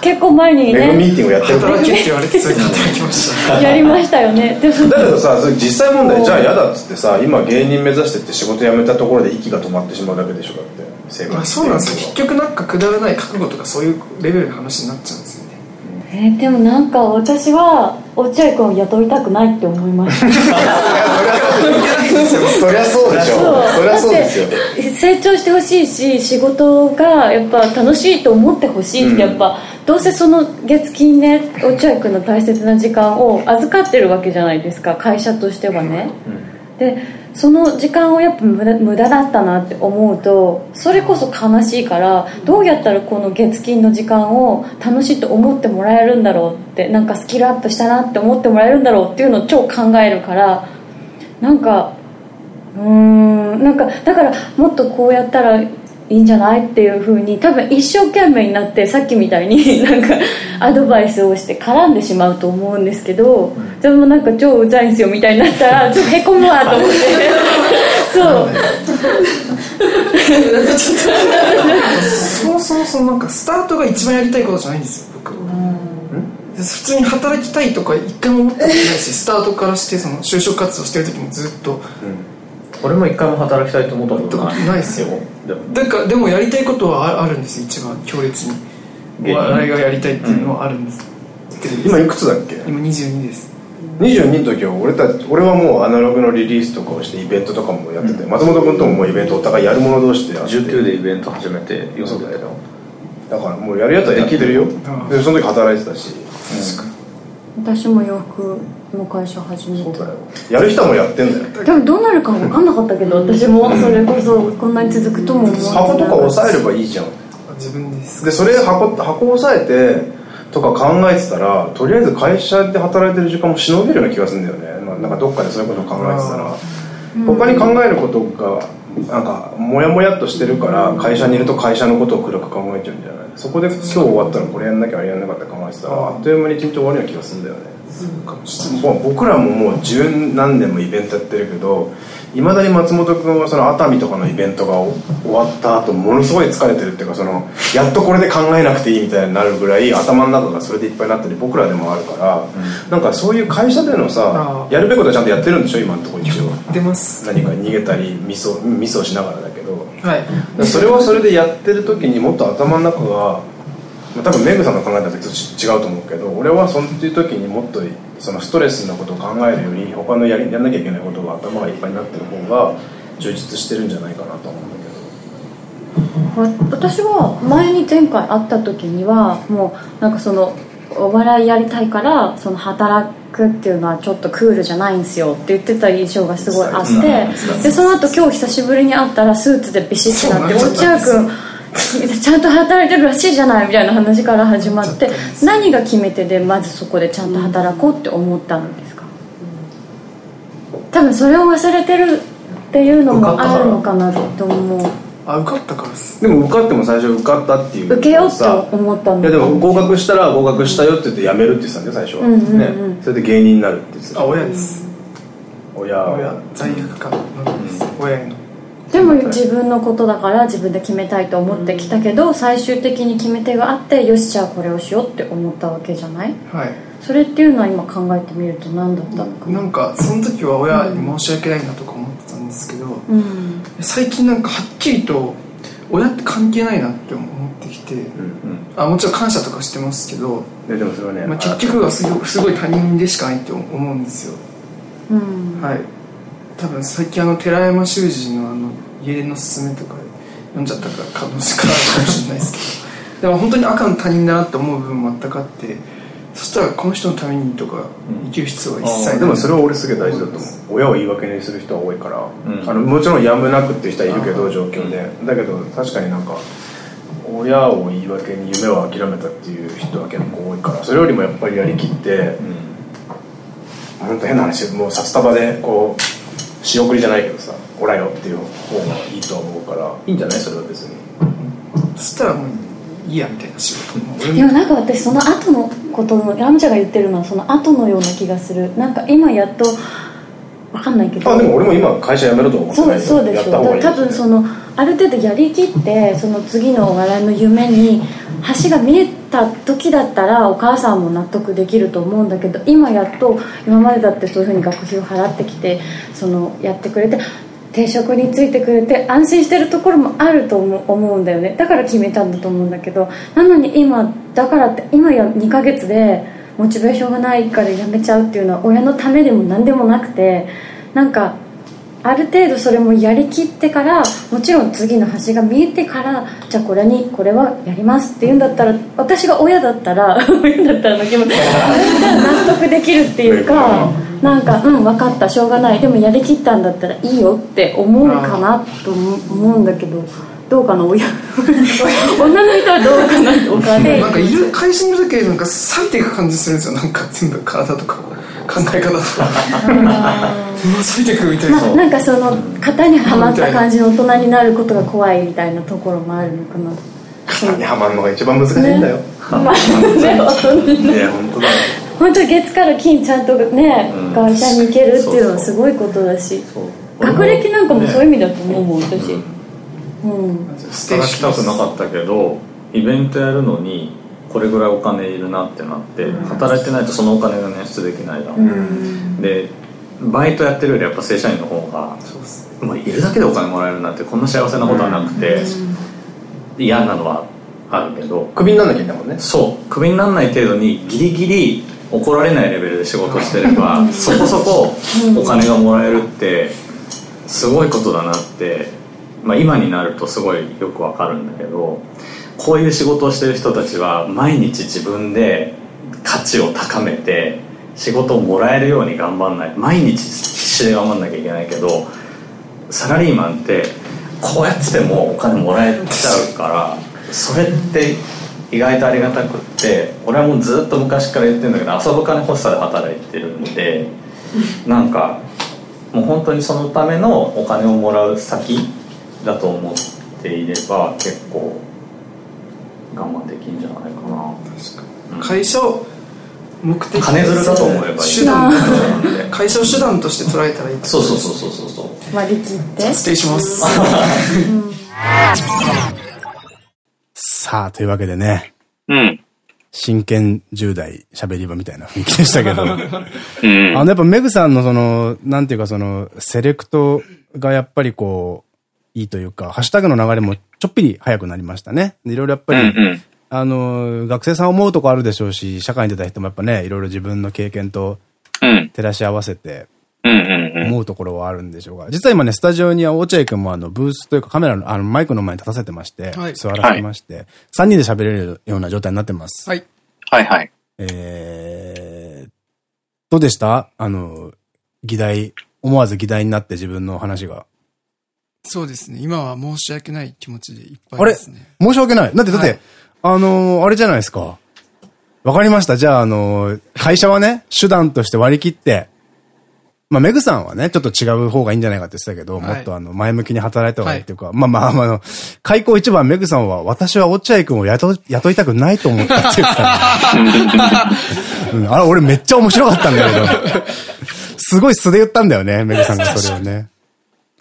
結構前にメグミねーティングやってるから働けって言われてそれで働きましたやりましたよね。で もだけどさそれ実際問題じゃあ嫌だっつってさ今芸人目指してって仕事辞めたところで息が止まってしまうだけでしょだって。生活まあそうなんですよ。結局なんかくだらない覚悟とかそういうレベルの話になっちゃうんですよね。えーでもなんか私は落合君を雇いたくないって思いました そりゃそうでしょそりゃそうですよ。成長してほしいし仕事がやっぱ楽しいと思ってほしいってやっぱ、どうせその月金ね落合君の大切な時間を預かってるわけじゃないですか会社としてはね、でその時間をやっぱ無駄無駄だったなって思うとそれこそ悲しいからどうやったらこの月金の時間を楽しいと思ってもらえるんだろうってなんかスキルアップしたなって思ってもらえるんだろうっていうのを超考えるからなんかうーん。なんかだからもっとこうやったらいいんじゃないっていうふうに多分一生懸命になってさっきみたいに なんかアドバイスをして絡んでしまうと思うんですけどでもなんか超うざいんすよみたいになったらちょっとへこむわと思って。そう。そ もそもそのなんかスタートが一番やりたいことじゃないんですよ僕普通に働きたいとか一回も思ったことないしスタートからしてその就職活動してる時もずっと俺も一回も働きたいと思ったことない。ないですよ。でも。だからでもやりたいことはああるんですよ一番強烈に。お笑いがやりたいっていうのはあるんです、今いくつだっけ？今22です。22の時は俺た俺はもうアナログのリリースとかをしてイベントとかもやってて、松本君とももうイベントお互いやる者同士でやって19でイベント始めてよそでやるよだからもうやるやつはやってるよ。でその時働いてたし。私も洋服の会社始めて。やる人もやってんだよ。でもどうなるか分かんなかったけど私もそれこそこんなに続くとも思わ箱とか押さえればいいじゃん自分です。でそれ箱箱押さえてとか考えてたらとりあえず会社で働いてる時間もしのげるような気がするんだよね、まあ、なんかどっかでそういうことを考えてたら。他に考えることがなんかモヤモヤっとしてるから会社にいると会社のことを暗く考えちゃうんじゃない？そこで今日終わったらこれやんなきゃあれやんなかった考えてたらあっという間に一日終わるような気がするんだよねもう僕らももう十何年もイベントやってるけどいまだに松本君はその熱海とかのイベントが終わった後ものすごい疲れてるっていうかそのやっとこれで考えなくていいみたいになるぐらい頭の中がそれでいっぱいになってる僕らでもあるから、なんかそういう会社でのさやるべきことはちゃんとやってるんでしょ今のところ一応。出ます。何か逃げたりミスをミスをしながらだけど。はい。それはそれでやってる時にもっと頭の中がまあ多分メグさんの考えたら別に違うと思うけど俺はそのいう時にもっとそのストレスのことを考えるより他のやりやんなきゃいけないことが頭がいっぱいになってる方が充実してるんじゃないかなと思うんだけど。わ私は前に前回会った時にはもうなんかそのお笑いやりたいからその働くっていうのはちょっとクールじゃないんですよって言ってた印象がすごいあってでその後今日久しぶりに会ったらスーツでビシッとなって落合君ちゃんと働いてるらしいじゃないみたいな話から始まって何が決め手でまずそこでちゃんと働こうって思ったんですか多分それを忘れてるっていうのもあるのかなと思う。あ受かったからです。でも受かっても最初受かったっていう受けようと思ったの？いやでも合格したら合格したよって言って辞めるって言ってたんだよ最初は、うんうんうん。ね。それで芸人になるって言ってた。あ親です。親。親。罪悪感なん。です、親へのでも自分のことだから自分で決めたいと思ってきたけど最終的に決め手があってよしじゃあこれをしようって思ったわけじゃない？はい。それっていうのは今考えてみると何だったのか？なんかその時は親に申し訳ないなとか思ってたんですけど、うん。最近なんかはっきりと親って関係ないなって思ってきて、あもちろん感謝とかしてますけど、ででもそれはね、まあ、結局はすごすごい他人でしかないって思うんですよ。うん。はい。多分最近あの寺山修司のあの家出のすすめとか読んじゃったから可能性からかもしれないですけど。でも本当に赤の他人だなって思う部分も全くあってそしたらこの人のためにとか生きる必要は一切ない。でもそれは俺すげえ大事だと思う。親を言い訳にする人は多いから、うん。あのもちろんやむなくっていう人はいるけど状況で。だけど確かになんか親を言い訳に夢を諦めたっていう人は結構多いからそれよりもやっぱりやりきって本当変な話もう札束でこう仕送りじゃないけどさ「おらよ」っていう方がいいとは思うから。いいんじゃない？それは別に。そしたらもういいやみたいな仕事も。俺でもなんか私その後のことのラムちゃんが言ってるのはその後のような気がする。なんか今やっとわかんないけど。あでも俺も今会社辞めろとは思ってそうないよそうでしょやった方がいい多分そのある程度やりきってその次のお笑いの夢に橋が見えた時だったらお母さんも納得できると思うんだけど今やっと今までだってそういうふうに学費を払ってきてそのやってくれて定職についてくれて安心してるところもあると思うんだよね。だから決めたんだと思うんだけどなのに今だからって今や2ヶ月でモチベーションがないから辞めちゃうっていうのは親のためでも何でもなくてなんかある程度それもやりきってからもちろん次の橋が見えてからじゃあこれにこれはやりますって言うんだったら私が親だったら親だったらの気持ち納得できるっていうかなんかうん分かったしょうがない。でもやりきったんだったらいいよって思うかなと思うんだけどどうかな親。女の人はどうかなってお母さんなんかいる会社にいる時なんか裂いていく感じするんですよなんか全部体とか考え方とか。うわ裂いていくみたいな、まなんかその型にはまった感じの大人になることが怖いみたいなところもあるのかな。型にはまるのが一番難しいんだよ、まあね大人にね本当だよ本当月から金ちゃんとね、会社に行けるっていうのはすごいことだし学歴なんかもそういう意味だと思うもん。私うん。働きたくなかったけどイベントやるのにこれぐらいお金いるなってなって、働いてないとそのお金が捻出できないだろう、でバイトやってるよりやっぱ正社員の方がもういるだけでお金もらえるなんてこんな幸せなことはなくて、嫌なのはあるけど。クビになんなきゃいけないもんね。そう。クビにならない程度にギリギリ怒られないレベルで仕事してればそこそこお金がもらえるってすごいことだなって、まあ、今になるとすごいよくわかるんだけどこういう仕事をしてる人たちは毎日自分で価値を高めて仕事をもらえるように頑張んない。毎日必死で頑張んなきゃいけないけどサラリーマンってこうやっててもお金もらえちゃうからそれって意外とありがたくって俺はもうずっと昔から言ってるんだけど遊ぶ金欲しさで働いてるんでなんかもう本当にそのためのお金をもらう先だと思っていれば結構我慢できんじゃないかな。会社を目的金づるだと思えばいい。手段。会社を手段として捉えたらいいってそうそうそうそうそうそう。割り切って。失礼します さあ、というわけでね、うん。真剣10代喋り場みたいな雰囲気でしたけど、うん。あの、やっぱメグさんのその、なんていうかその、セレクトがやっぱりこう、いいというか、ハッシュタグの流れもちょっぴり早くなりましたね。でいろいろやっぱり、うんうん。あの、学生さん思うとこあるでしょうし、社会に出た人もやっぱね、いろいろ自分の経験とうん。照らし合わせて。思うところはあるんでしょうが、実は今ね、スタジオには落合くんもあの、ブースというかカメラの、あの、マイクの前に立たせてまして、はい座らせてまして、3人で喋れるような状態になってます。はいはいはい。えー、どうでした？あの、議題、思わず議題になって自分の話が。そうですね。今は申し訳ない気持ちでいっぱあれいですね。申し訳ない？だって、だって、はいあのーあれじゃないですか。わかりました。じゃあ、あのー会社はね、手段として割り切って、まあ、メグさんはね、ちょっと違う方がいいんじゃないかって言ってたけど、はいもっとあの、前向きに働いた方がいいっていうか、まあまあまあ、あの、開口一番メグさんは、私は落合君を雇雇いたくないと思ったって言ってたのうん、あれ、俺めっちゃ面白かったんだけど、すごい素で言ったんだよね、メグさんがそれをね。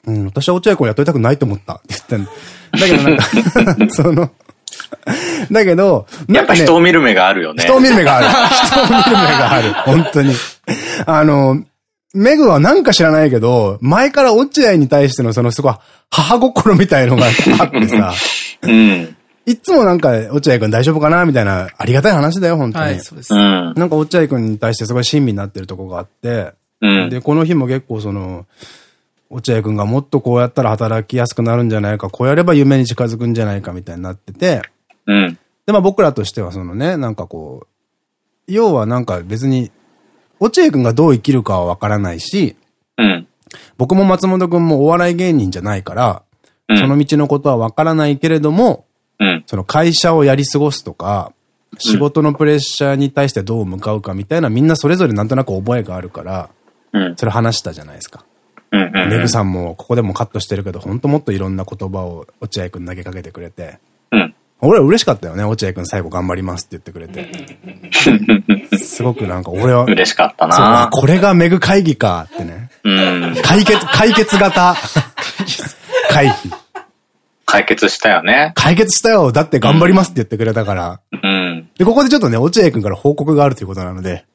うん、私は落合君を雇いたくないと思ったって言ってんだ。だけどなんか、その、だけど、なやっぱ人を見る目があるよね。人を見る目がある。人を見る目がある。本当に。あの、メグはなんか知らないけど、前から落合に対してのそのすごい母心みたいのがあってさ、うん。いつもなんか落合くん大丈夫かなみたいな、ありがたい話だよ、本当に。はい、そうです。うん。なんか落合くんに対してすごい親身になってるとこがあって、うん。で、この日も結構その、落合くんがもっとこうやったら働きやすくなるんじゃないか、こうやれば夢に近づくんじゃないかみたいになってて、うん。で、まあ僕らとしてはそのね、なんかこう、要はなんか別に、落合くんがどう生きるかはわからないし、うん。僕も松本くんもお笑い芸人じゃないから、うん。その道のことはわからないけれども、うん。その会社をやり過ごすとか、仕事のプレッシャーに対してどう向かうかみたいなみんなそれぞれなんとなく覚えがあるから、うん。それ話したじゃないですか。うん。うん。メグさんもここでもカットしてるけど、ほんともっといろんな言葉を落合くん投げかけてくれて、うん。俺は嬉しかったよね、落合くん最後頑張りますって言ってくれて。すごくなんか俺は、嬉しかったなこれがメグ会議かってね。うん。解決、解決型会議。解決したよね。解決したよだって頑張りますって言ってくれたから。うん。で、ここでちょっとね、落合くんから報告があるということなので、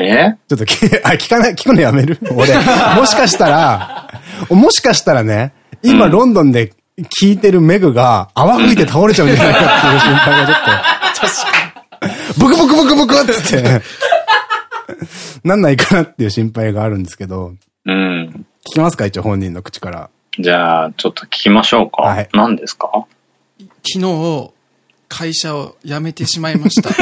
え？ちょっとき、あ、聞かない、聞くのやめる？俺、もしかしたら、もしかしたらね、今ロンドンで聞いてるメグが泡吹いて倒れちゃうんじゃないかっていう心配がちょっと、ブクブクブクブクっつって、なんないかなっていう心配があるんですけど、うん。聞きますか一応本人の口から。じゃあ、ちょっと聞きましょうか。はい何ですか？昨日、会社を辞めてしまいました。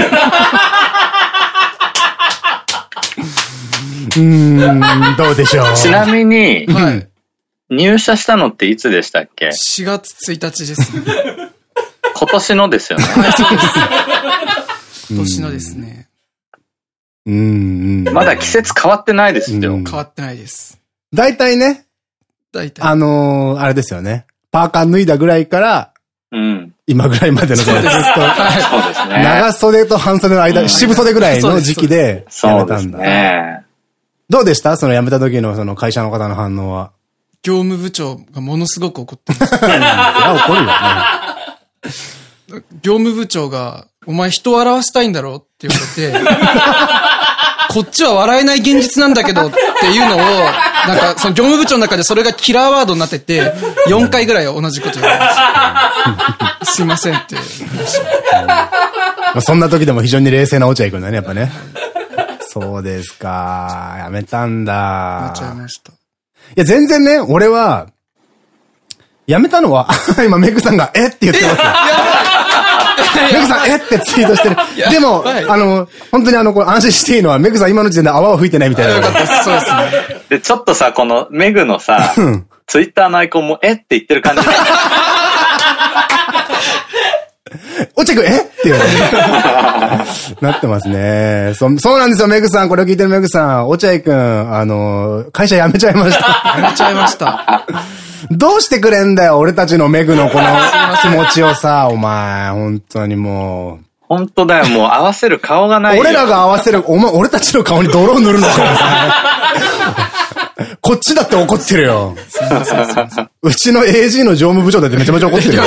うーん、どうでしょう。ちなみに、はい。入社したのっていつでしたっけ？4月1日ですね。今年のですよね。はい、そうです。今年のですね。うん、うん。まだ季節変わってないですよ。うん変わってないです。大体ね、大体。あのー、あれですよね。パーカー脱いだぐらいから、うん。今ぐらいまでのずっと、そうですね。長袖と半袖の間、七分袖ぐらいの時期で辞そうですめたんだ。ね。どうでした？その辞めた時のその会社の方の反応は。業務部長がものすごく怒ってましそりゃ怒るよね。た。業務部長が、お前人を笑わせたいんだろって言われて、こっちは笑えない現実なんだけどっていうのをなんか、その業務部長の中でそれがキラーワードになってて、4回ぐらい同じこと言われました。すいませんって。まあそんな時でも非常に冷静な落合君だね、やっぱね。そうですか。やめたんだ。やっちゃいました。いや、全然ね、俺は、やめたのは、今、メグさんが、えって言ってますよ。メグさん、え？ってツイートしてる。でも、あの、本当にあの、これ安心していいのは、メグさん今の時点で泡を吹いてないみたいな。よかったです。そうですね。で、ちょっとさ、このメグのさ、ツイッターのアイコンも、え？って言ってる感じ。落合君、え？っていう。なってますね。そ、そうなんですよ、メグさん。これを聞いてるメグさん。落合君、あの、会社辞めちゃいました。やめちゃいました。どうしてくれんだよ、俺たちのメグのこの気持ちをさ、お前、本当にも本当だよ、もう合わせる顔がなう。いよ。俺らが合わせる、お前、俺たちの顔に泥を塗るのかこっちだって怒ってるよ。うちの AG の常務部長だってめちゃめちゃ怒ってるよ。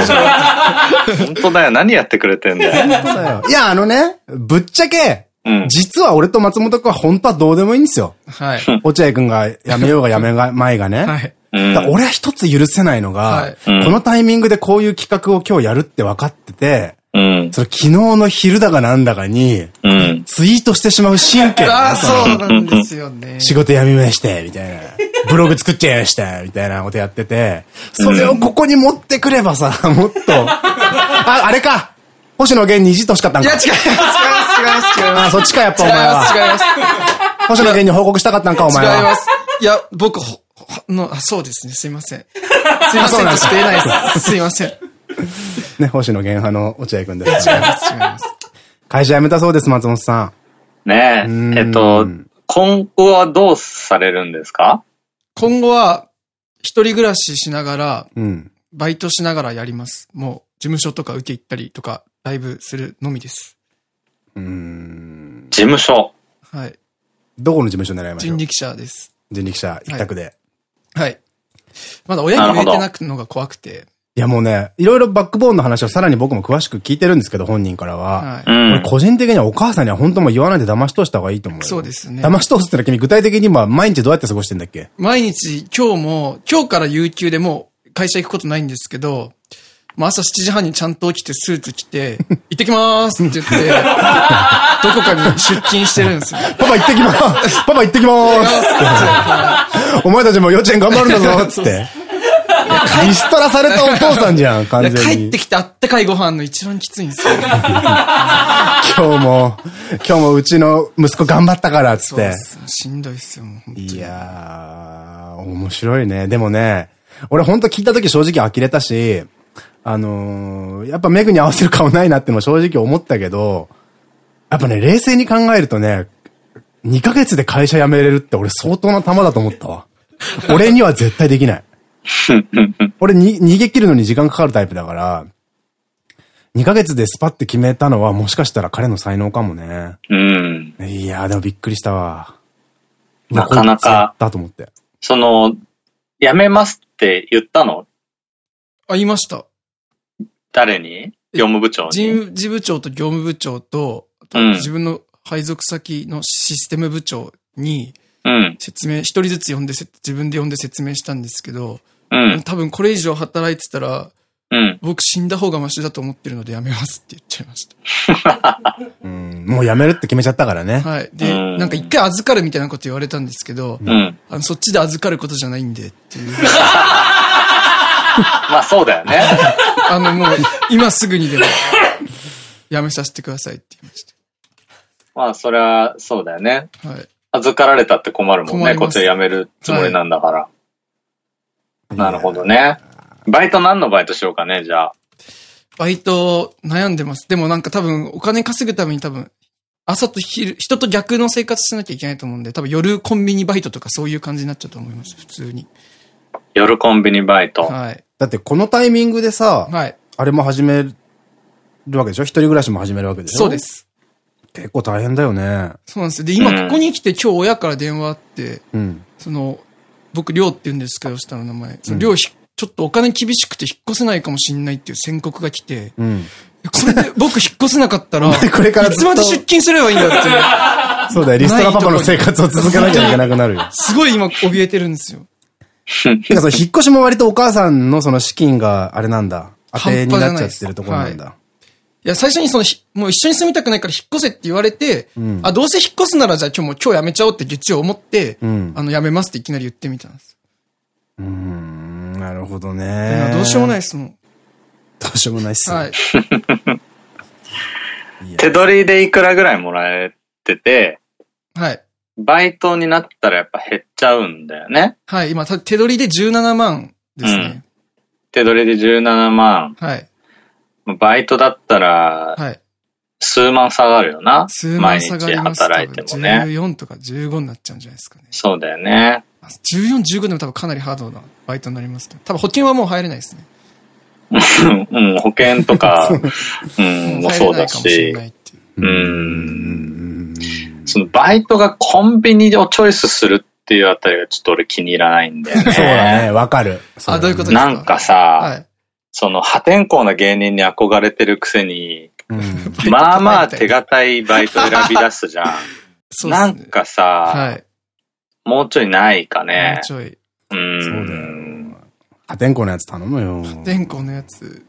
本当だよ、何やってくれてんだよ。いや、あのね、ぶっちゃけ、うん。実は俺と松本君は本当はどうでもいいんですよ。はい。落合君が辞めようが辞めまいがね。はい。俺は一つ許せないのが、このタイミングでこういう企画を今日やるって分かってて、うん。それ昨日の昼だかなんだかに、うん。ツイートしてしまう神経ああ、そうなんですよね。仕事辞めまして、みたいな。ブログ作っちゃいました、みたいなことやってて、それをここに持ってくればさ、もっと、あ、あれか星野源にいじってほしかったんいや、か違います、違います、違います、違います。あ、そっちか、やっぱお前違います、違いは。ます。星野源に報告したかったんか、お前は。違います。いや、僕、の、あ、そうですね、すいません。すいませんとしか言えないです。すいません。違いね、星野源派の落合くんです。ます、違います。会社辞めたそうです、松本さんえ。えっと、今後はどうされるんですか？今後は、一人暮らししながら、ん。うん。バイトしながらやります。もう、事務所とか受け行ったりとか、ライブするのみです。うーん。事務所。はい。どこの事務所狙いましょう？人力車です。人力車一択で。はい。まだ親に言えてなくのが怖くて。いやもうね、いろいろバックボーンの話をさらに僕も詳しく聞いてるんですけど、本人からは。はい。個人的にはお母さんには本当もう言わないで騙し通した方がいいと思うよ。そうですね。騙し通すってのは君具体的に今毎日どうやって過ごしてんだっけ？毎日、今日も、今日から有給でもう会社行くことないんですけど、もう朝7時半にちゃんと起きてスーツ着て、行ってきまーすって言って、どこかに出勤してるんですよ。パパ行ってきまーすパパ行ってきまーすってお前たちも幼稚園頑張るんだぞつって。リストラされたお父さんじゃん、完全に。帰ってきてあったかいご飯の一番きついんですよ。今日も、今日もうちの息子頑張ったから、つって。しんどいっすよ、いやー、面白いね。でもね、俺ほんと聞いた時正直呆れたし、あのー、やっぱメグに合わせる顔ないなってのも正直思ったけど、やっぱね、冷静に考えるとね、2ヶ月で会社辞めれるって俺相当な玉だと思ったわ。俺には絶対できない。俺に逃げ切るのに時間かかるタイプだから、2ヶ月でスパって決めたのはもしかしたら彼の才能かもね。うん。いやーでもびっくりしたわ。なかなかだと思って。その、辞めますって言ったの？あ、言いました。誰に？業務部長に？人事部長と業務部長と、あとうん自分の配属先のシステム部長にうん。説明、一人ずつ呼んでせ、自分で呼んで説明したんですけど、うん。多分これ以上働いてたら、うん。僕死んだ方がマシだと思ってるのでやめますって言っちゃいました。うん、もう辞めるって決めちゃったからね。はい。で、うんなんか一回預かるみたいなこと言われたんですけど、うん。あの、そっちで預かることじゃないんでっていう。まあそうだよね。あの、もう、今すぐにでも、やめさせてくださいって言いましまあそれはそうだよね。た。はい。預かられたって困るもんね。こっちで辞めるつもりなんだから。なるほどね。バイト何のバイトしようかね、じゃあ。バイト悩んでます。でもなんか多分お金稼ぐために多分、朝と昼、人と逆の生活しなきゃいけないと思うんで、多分夜コンビニバイトとかそういう感じになっちゃうと思います。普通に。夜コンビニバイト。はい。だってこのタイミングでさ、はい。あれも始めるわけでしょ？一人暮らしも始めるわけでしょ？そうで。す。結構大変だよね。そうなんですよ。で、今ここに来て今日親から電話あって、うん。その、僕、りょうって言うんですけど、下の名前。その、りょうひ、ちょっとお金厳しくて引っ越せないかもしんないっていう宣告が来て、うん。これで 僕引っ越せなかったら、これからいつまで出勤すればいいんだって。そうだよ、リストラパパの生活を続けなきゃいけなくなるよ。すごい今怯えてるんですよ。てかその引っ越しも割とお母さんのその資金があれなんだ。当てになっちゃってるところなんだ。いや、最初にそのひ、もう一緒に住みたくないから引っ越せって言われて、んあ、どうせ引っ越すならじゃあ今日もう今日やめちゃおうって月曜思って、んあの、やめますっていきなり言ってみたんです。うーん、なるほどいねや。どうしようもないですもん。どうしようもないっす。はい。手取りでいくらぐらいもらえてて、はい。バイトになったらやっぱ減っちゃうんだよね。はい。今、た手取りで17万ですね。手取りで17万。はい。バイトだったら、はい。数万下がるよな。数万毎日下がります。働いてもね。14とか15になっちゃうんじゃないですかね。そうだよね。14、15でも多分かなりハードなバイトになりますけど。多分保険はもう入れないですね。うん、保険とか、うん、もそうだしれしな、いっていう。うん。そのバイトがコンビニをチョイスするっていうあたりがちょっと俺気に入らないんだよね。そうだね、わかる。あ、どういうことですか？なんかさ、はい。その破天荒な芸人に憧れてるくせに、うん。まあまあ手堅いバイト選び出すじゃん。そうなん。かさ、はい。もうちょいないかもねう。ちょい。うそうだん。よ。破天荒のやつ頼むよ。電光のやつ。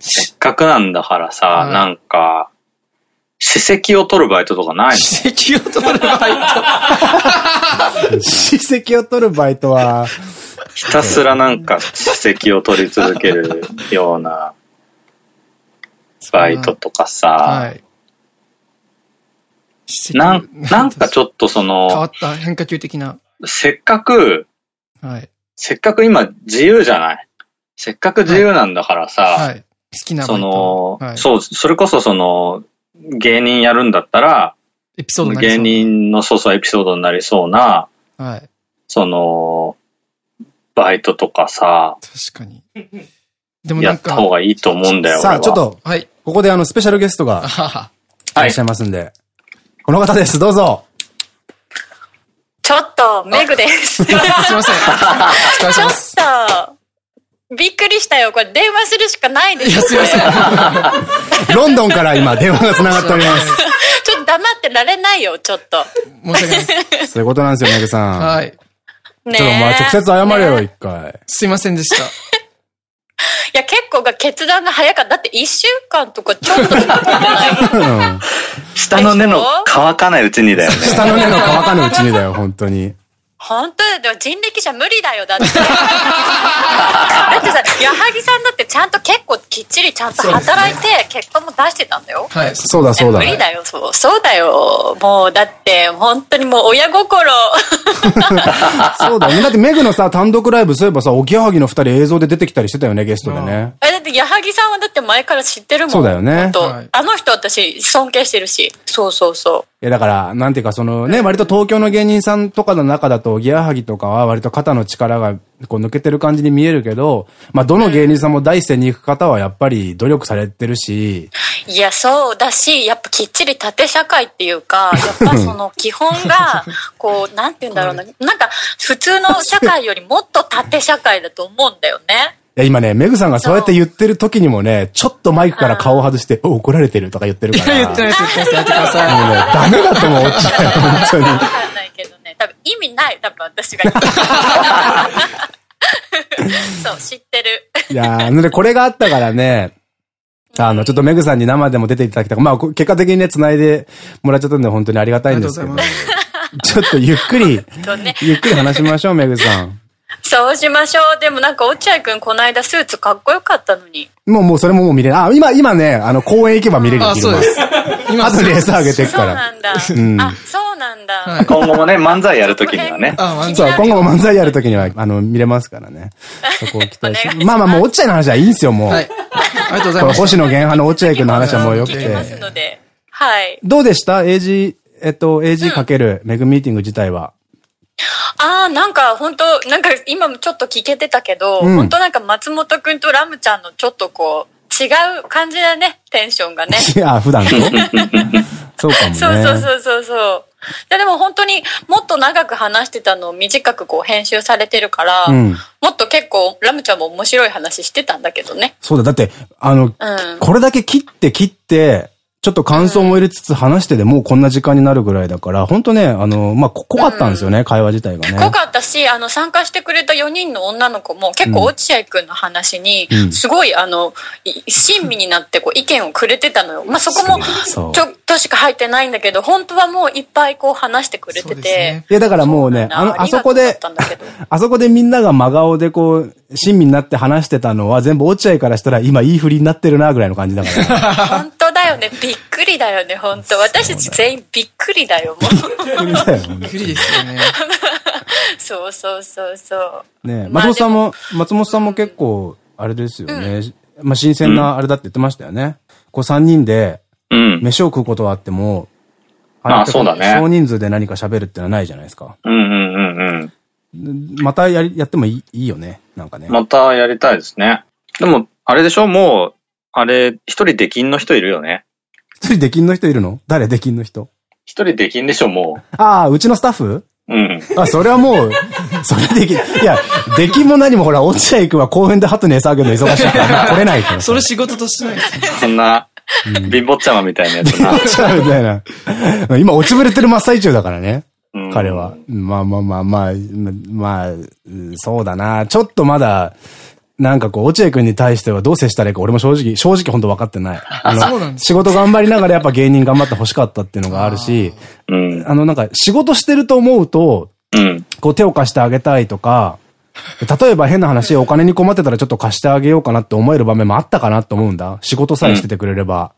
せっかくなんだからさ、はいなんか、史跡を取るバイトとかないの？史跡を取るバイ史跡 を取るバイトは、ひたすらなんか史跡を取り続けるようなト。バイトとかさ、はい。なん、なんかちょっとそ変わの、った変化球的な。せっかく、はい。せっかく今自由じゃない？せっかく自由なんだからさ、はい。好きな。その、はい、そう、それこそその、芸人やるんだったら、エピソード芸う人のそうそうエピソードになりそうな、はい。その、バイトとかさ、確かに。でもなんか、やった方がいいと思うんだよ。さあ、ちょっ。と、はい。ここであの、スペシャルゲストが。いらっしゃいますんで。この方です、どうぞ。ちょっと、メグです。ちょっすいません。お疲れ様です。と、びっくりしたよ。これ電話するしかないでいや、す。すいません。ロンドンから今、電話が繋がっております。ちょっと黙ってられないよ、ちょっと。申し訳ないです。そういうことなんですよ、めぐさん。はい。ねちょっとまあ、直接謝れよ、ね一回。すいませんでした。いや、結構が決断が早かった。だって一週間とかちょっとしか経ってない。うん。下の根の乾かないうちにだよね。下の根の乾かぬうちにだよ、本当に。本当だよ。でも人力車無理だよ、だって。だってさ、矢作さんだってちゃんと結構きっちりちゃんと働いて、結果も出してたんだよ。はい。そうだ、そうだ無。理だよ、そう。そうだよ。もう、だって、本当にもう親心。そうだよね。だってメグのさ、単独ライブ、そういえばさ、おぎやはぎの二人映像で出てきたりしてたよね、ゲストでね。え、だって矢作さんはだって前から知ってるもん。そうだよねあの人私尊敬してるし。そうそうそいや、だから、なんていうか、そのね、割と東京の芸人さんとかの中だと、おぎやはぎとかは割と肩の力がこう抜けてる感じに見えるけど、まあ、どの芸人さんも第一線に行く方はやっぱり努力されてるし、う。いや、そうだし、やっぱきっちり縦社会っていうか、やっぱその基本が、こう、なんて言うんだろうな。なんか、普通の社会よりもっと縦社会だと思うんだよね。いや、今ね、メグさんがそうやって言ってる時にもね、ちょっとマイクから顔を外して、お、怒られてるとか言ってるいや、から。言ってないです、言ってないです。やってください。もうね、ダメだと思っちゃうよ、本当に。わかんないけどね。多分意味ない。多分私が言ってる。そう、知ってる。いやー、ので、これがあったからね、あの、ちょっとメグさんに生でも出ていただきたく、まあ、こ結果的にね、繋いでもらっちゃったんで、本当にありがたいんですけど。ちょっとゆっくり、とね。ゆっくり話しましょう、メグさん。そうしましょう。でもなんか落合くんこの間スーツかっこよかったのに。もう、もう、それももう見れない。あ、今、今ね、あの、公園行けば見れるよあ、そうです。今、あとレース上げてくそうから。なんだ。んあ、そうなんだ。はい今後もね、漫才やるときにはね。あ、ワンそう、今後も漫才やるときには、あの、見れますからね。そこを期待しお願いしますまあまあ、もう、落合の話はいいんですよ、もう。はい。ありがとうございます。星野源派の落合君の話はもうよくて。ますので。はい。どうでした ?AG、えっと、AG かけるメグミーティング自体は。ああ、なんか本当なんか今もちょっと聞けてたけど、うん本当なんか松本くんとラムちゃんのちょっとこう、違う感じだね、テンションがね。いや、普段と そうかもね。そうそうそうそうそう。ででも本当にもっと長く話してたのを短くこう編集されてるから、うんもっと結構ラムちゃんも面白い話してたんだけどね。そうだ、だって、あの、うん。これだけ切って切って、ちょっと感想も入れつつ話してでもうこんな時間になるぐらいだから、本当ね、あの、まあ、こ濃かったんですよね、会話自体がね。濃かったし、あの、参加してくれた4人の女の子も結構落合くんの話にう、んすごい、あの、い親身になってこう意見をくれてたのよ。まあ、そこもちょっとしか入ってないんだけど、本当はもういっぱいこう話してくれてて。いや、だからもうね、あの、あそこで、あそこでみんなが真顔でこう、親身になって話してたのは全部落合からしたら今いい振りになってるなぐらいの感じだから。本当だよね。びっくりだよね、本当私たち全員びっくりだよ、もう。びっくりだよびっくりですよね。そうそうそうそう。ねまあ松本さんも、松本さんも結構、あれですよね。まあ、新鮮なあれだって言ってましたよね。こう3人で、飯を食うことはあっても、あれってそうだね少人数で何か喋るってのはないじゃないですか。うんうんうんまたやり、やってもいいいいよね。なんかねうん。。またやりたいですね。でも、あれでしょ？もう、あれ、一人出禁の人いるよね？一人出禁の人いるの？誰出禁の人？一人出禁でしょもああ、うちのスタッフ？う。うん。あ、それはもう、それでき、いや、出来も何もほら、落合くんは公園で鳩に餌あげるの忙しいから、来れないから。それ仕事としてないですね。そんな、貧乏ちゃまみたいなやつな。ちゃうみたいな。今落ちぶれてる真っ最中だからね。彼は。まあまあまあまあ、まあ、うんそうだな。ちょっとまだ、なんかこう、落合くんに対してはどう接したらいいか俺も正直、正直本当分かってない。あのそうなんです仕事頑張りながらやっぱ芸人頑張って欲しかったっていうのがあるし、あのなんか仕事してると思うと、こう手を貸してあげたいとか、例えば変な話、お金に困ってたらちょっと貸してあげようかなって思える場面もあったかなと思うんだ。仕事さえしててくれれば。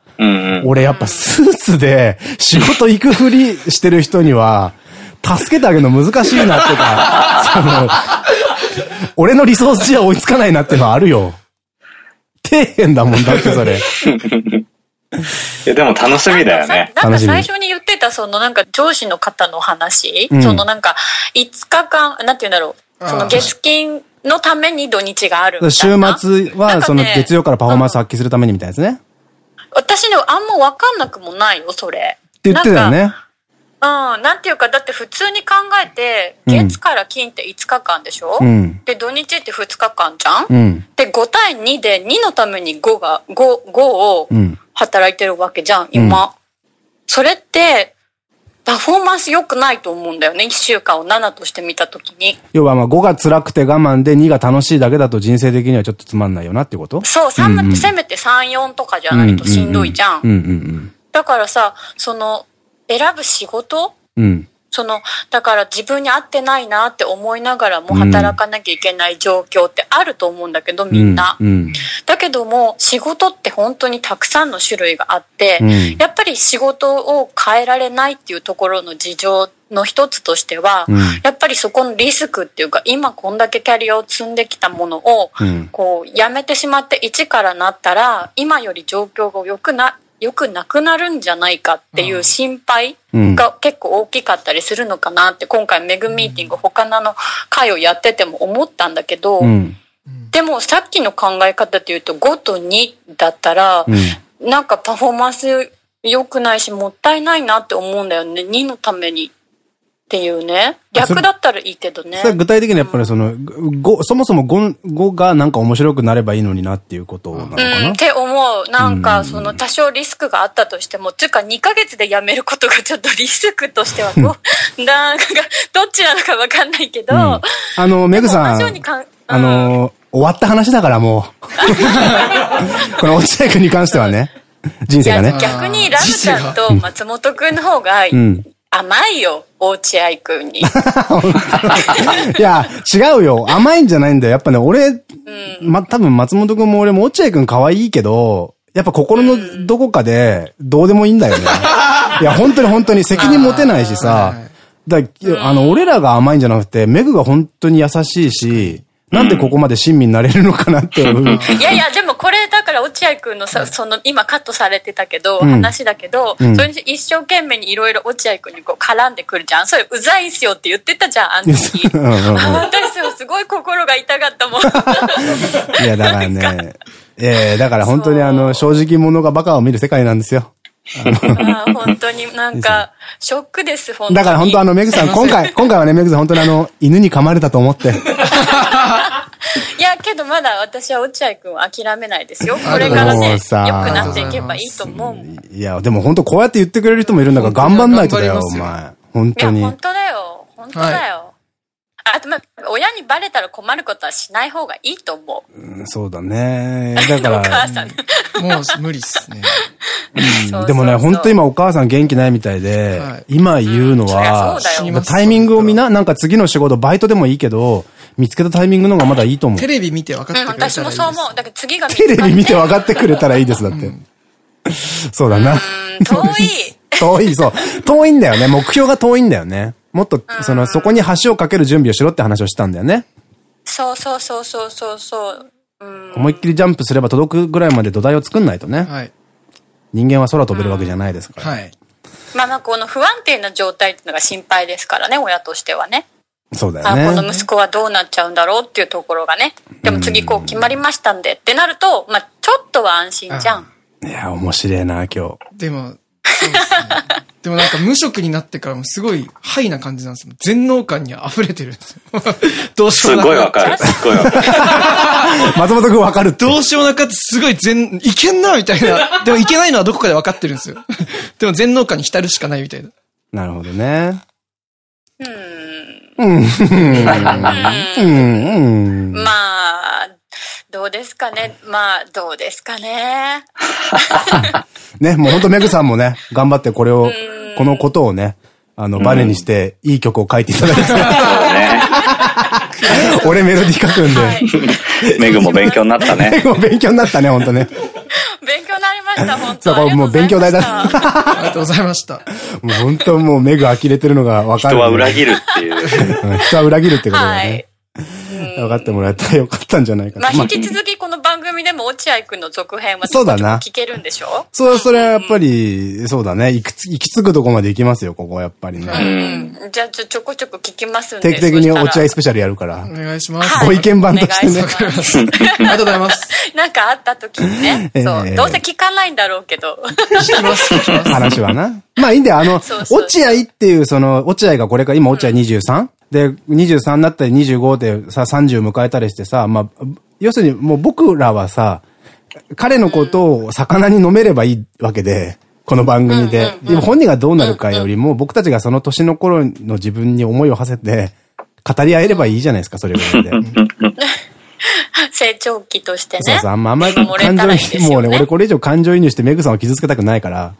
俺やっぱスーツで仕事行くふりしてる人には、助けてあげるの難しいなってか、その、俺のリソースじゃ追いつかないなってのはあるよ。底辺だもんだってそれ。いや、でも楽しみだよね。なんか最初に言ってたそのなんか上司の方の話、うんそのなんか5日間、なんて言うんだろう、その月金のために土日があるみたい週な。末はその月曜からパフォーマンス発揮するためにみたいですね。私ね、あんま分かんなくもないよ、それ。って言ってたよね。うん、なんていうか、だって普通に考えて、うん月から金って5日間でしょ、うんで、土日って2日間じゃん、うん。で、5対2で2のために5が、5、5をうん。働いてるわけじゃん、今。それって、パフォーマンス良くないと思うんだよね、1週間を7として見たときに。要はまあ5が辛くて我慢で2が楽しいだけだと人生的にはちょっとつまんないよなってこと？そう、三うんうんせめて3、4とかじゃないとしんどいじゃん。うんうんだからさ、その、選ぶ仕事？うん。うん。その、だから自分に合ってないなって思いながらも働かなきゃいけない状況ってあると思うんだけど、みんな。うん。うん。だけども、仕事って本当にたくさんの種類があって、うんやっぱり仕事を変えられないっていうところの事情の一つとしては、うんやっぱりそこのリスクっていうか、今こんだけキャリアを積んできたものを、うん。こう、やめてしまって一からなったら、今より状況が良くな、良くなくなるんじゃないかっていう心配うんが結構大きかったりするのかなって、今回メグミーティング他の会をやってても思ったんだけど、うん。でもさっきの考え方で言うと5と2だったら、うん。なんかパフォーマンス良くないしもったいないなって思うんだよね。2のためにっていうね。逆だったらいいけどね具体的にやっぱりその、ごそもそも語語がなんか面白くなればいいのになっていうことなのかうん、なって思う。なんか、その多少リスクがあったとしても、つうか2ヶ月で辞めることがちょっとリスクとしてはなんか、どっちなのかわかんないけど、うんあの、メグさん、あの、終わった話だからもう。この落合君に関してはね。人生がね。逆にラムちゃんと松本くんの方がうん。甘いよ、落合くん に。いや、違うよ。甘いんじゃないんだよ。やっぱね、俺、ま、多分松本くんも俺も落合くん可愛いけど、やっぱ心のどこかでどうでもいいんだよね。いや、本当に本当に責任持てないしさ。だあの、俺らが甘いんじゃなくて、メグが本当に優しいし、なんでここまで親身になれるのかなって。いやいや、でもこれだから落合くんのさ、その今カットされてたけど、うん話だけど、うんそれに一生懸命にいろいろ落合くんにこう絡んでくるじゃん。それうざいんすよって言ってたじゃん、あの時。うんうんうんあ私はすごい心が痛かったもん。いや、だからね、ええだから本当にあの、正直者がバカを見る世界なんですよ。あー本当になんか、ショックです、本当に。だから本当あの、メグさん、今回、今回はね、メグさん本当にあの、犬に噛まれたと思って。いや、けどまだ私は落合くんは諦めないですよ。これからね、良くなっていけばいいと思う。いいや、でも本当こうやって言ってくれる人もいるんだから頑張んないとだよ、お前。本当や、に。本当だよ。本当だよ。あと、まあ、親にバレたら困ることはしない方がいいと思う。うんそうだね。だか お母ら、さん。もう無理っすね。うんでもね、本当今お母さん元気ないみたいで、はい今言うのは、そうだよ。タイミングを見な、なんか次の仕事、バイトでもいいけど、見つけたタイミングの方がまだいいと思うテ。レビ見て分かってうん、くれたらいいです。私もそう思う。だから次がテレビ見て分かってくれたらいいです、だって。そうだな。うん、遠い。遠い、そう。遠いんだよね。目標が遠いんだよね。もっと、その、そこに橋を架ける準備をしろって話をしたんだよね。そうそうそうそうそうそう。うん。思いっきりジャンプすれば届くぐらいまで土台を作んないとね。はい。人間は空飛べるわけじゃないですから。はい。まあまあ、この不安定な状態っていうのが心配ですからね、親としてはね。そうだあ、このよね。息子はどうなっちゃうんだろうっていうところがね。でも次こう決まりましたんでってなると、まあちょっとは安心じゃん。いや、面白いな、今日。でも、そうですね。でもなんか無職になってからもすごいハイな感じなんですよ。全能感に溢れてるんですよ。どうしようすもなごいわかる。すごいわかる。松本くん分かる。どうしようもなかってすごい全、いけんなみたいな。でもいけないのはどこかで分かってるんですよ。でも全能感に浸るしかないみたいな。なるほどね。まあ、どうですかね。まあ、どうですかね。ね、もうほんとメグさんもね、頑張ってこれを、このことをね、あの、バネにして、いい曲を書いていただいて。俺メロディー書くんはい。で。メグも勉強になったメね。グも勉強になったね、ほんとね。勉強になりました、本当そう、これもう勉強代だ。ありがとうございましたありがとうございました。もう本当もうメグ呆れてるのが分かる、人は裏切るっていう。うん人は裏切るってことだはいね。。分かってもらえたらよかったんじゃないかな。まあ、まあ引き続きこの番組でも落合くんの続編はそうだな聞けるんでしょ？そう、それはやっぱり、そうだね。行行き着くとこまで行きますよ、ここはやっぱりうね。ん。じゃあ、ちょ、ちょこちょこ聞きますんで。定期的に落合スペシャルやるからお。願いします。はいご意見番としてね ありがとうございます。なんかあった時にね。ええそう。どうせ聞かないんだろうけど。聞きます、聞きます。話はな。まあいいんだよ。あの落合っていう、その、落合がこれから、今落合 23? で、23になったり25でさ、30迎えたりしてさ、まあ、要するにもう僕らはさ、彼のことを魚に飲めればいいわけで、この番組で。でも本人がどうなるかよりも、僕たちがその年の頃の自分に思いを馳せて、語り合えればいいじゃないですか、それぐらいで。成長期としてね。そうそう、あんまあんまり感情移入、もうね、俺これ以上感情移入してメグさんを傷つけたくないから、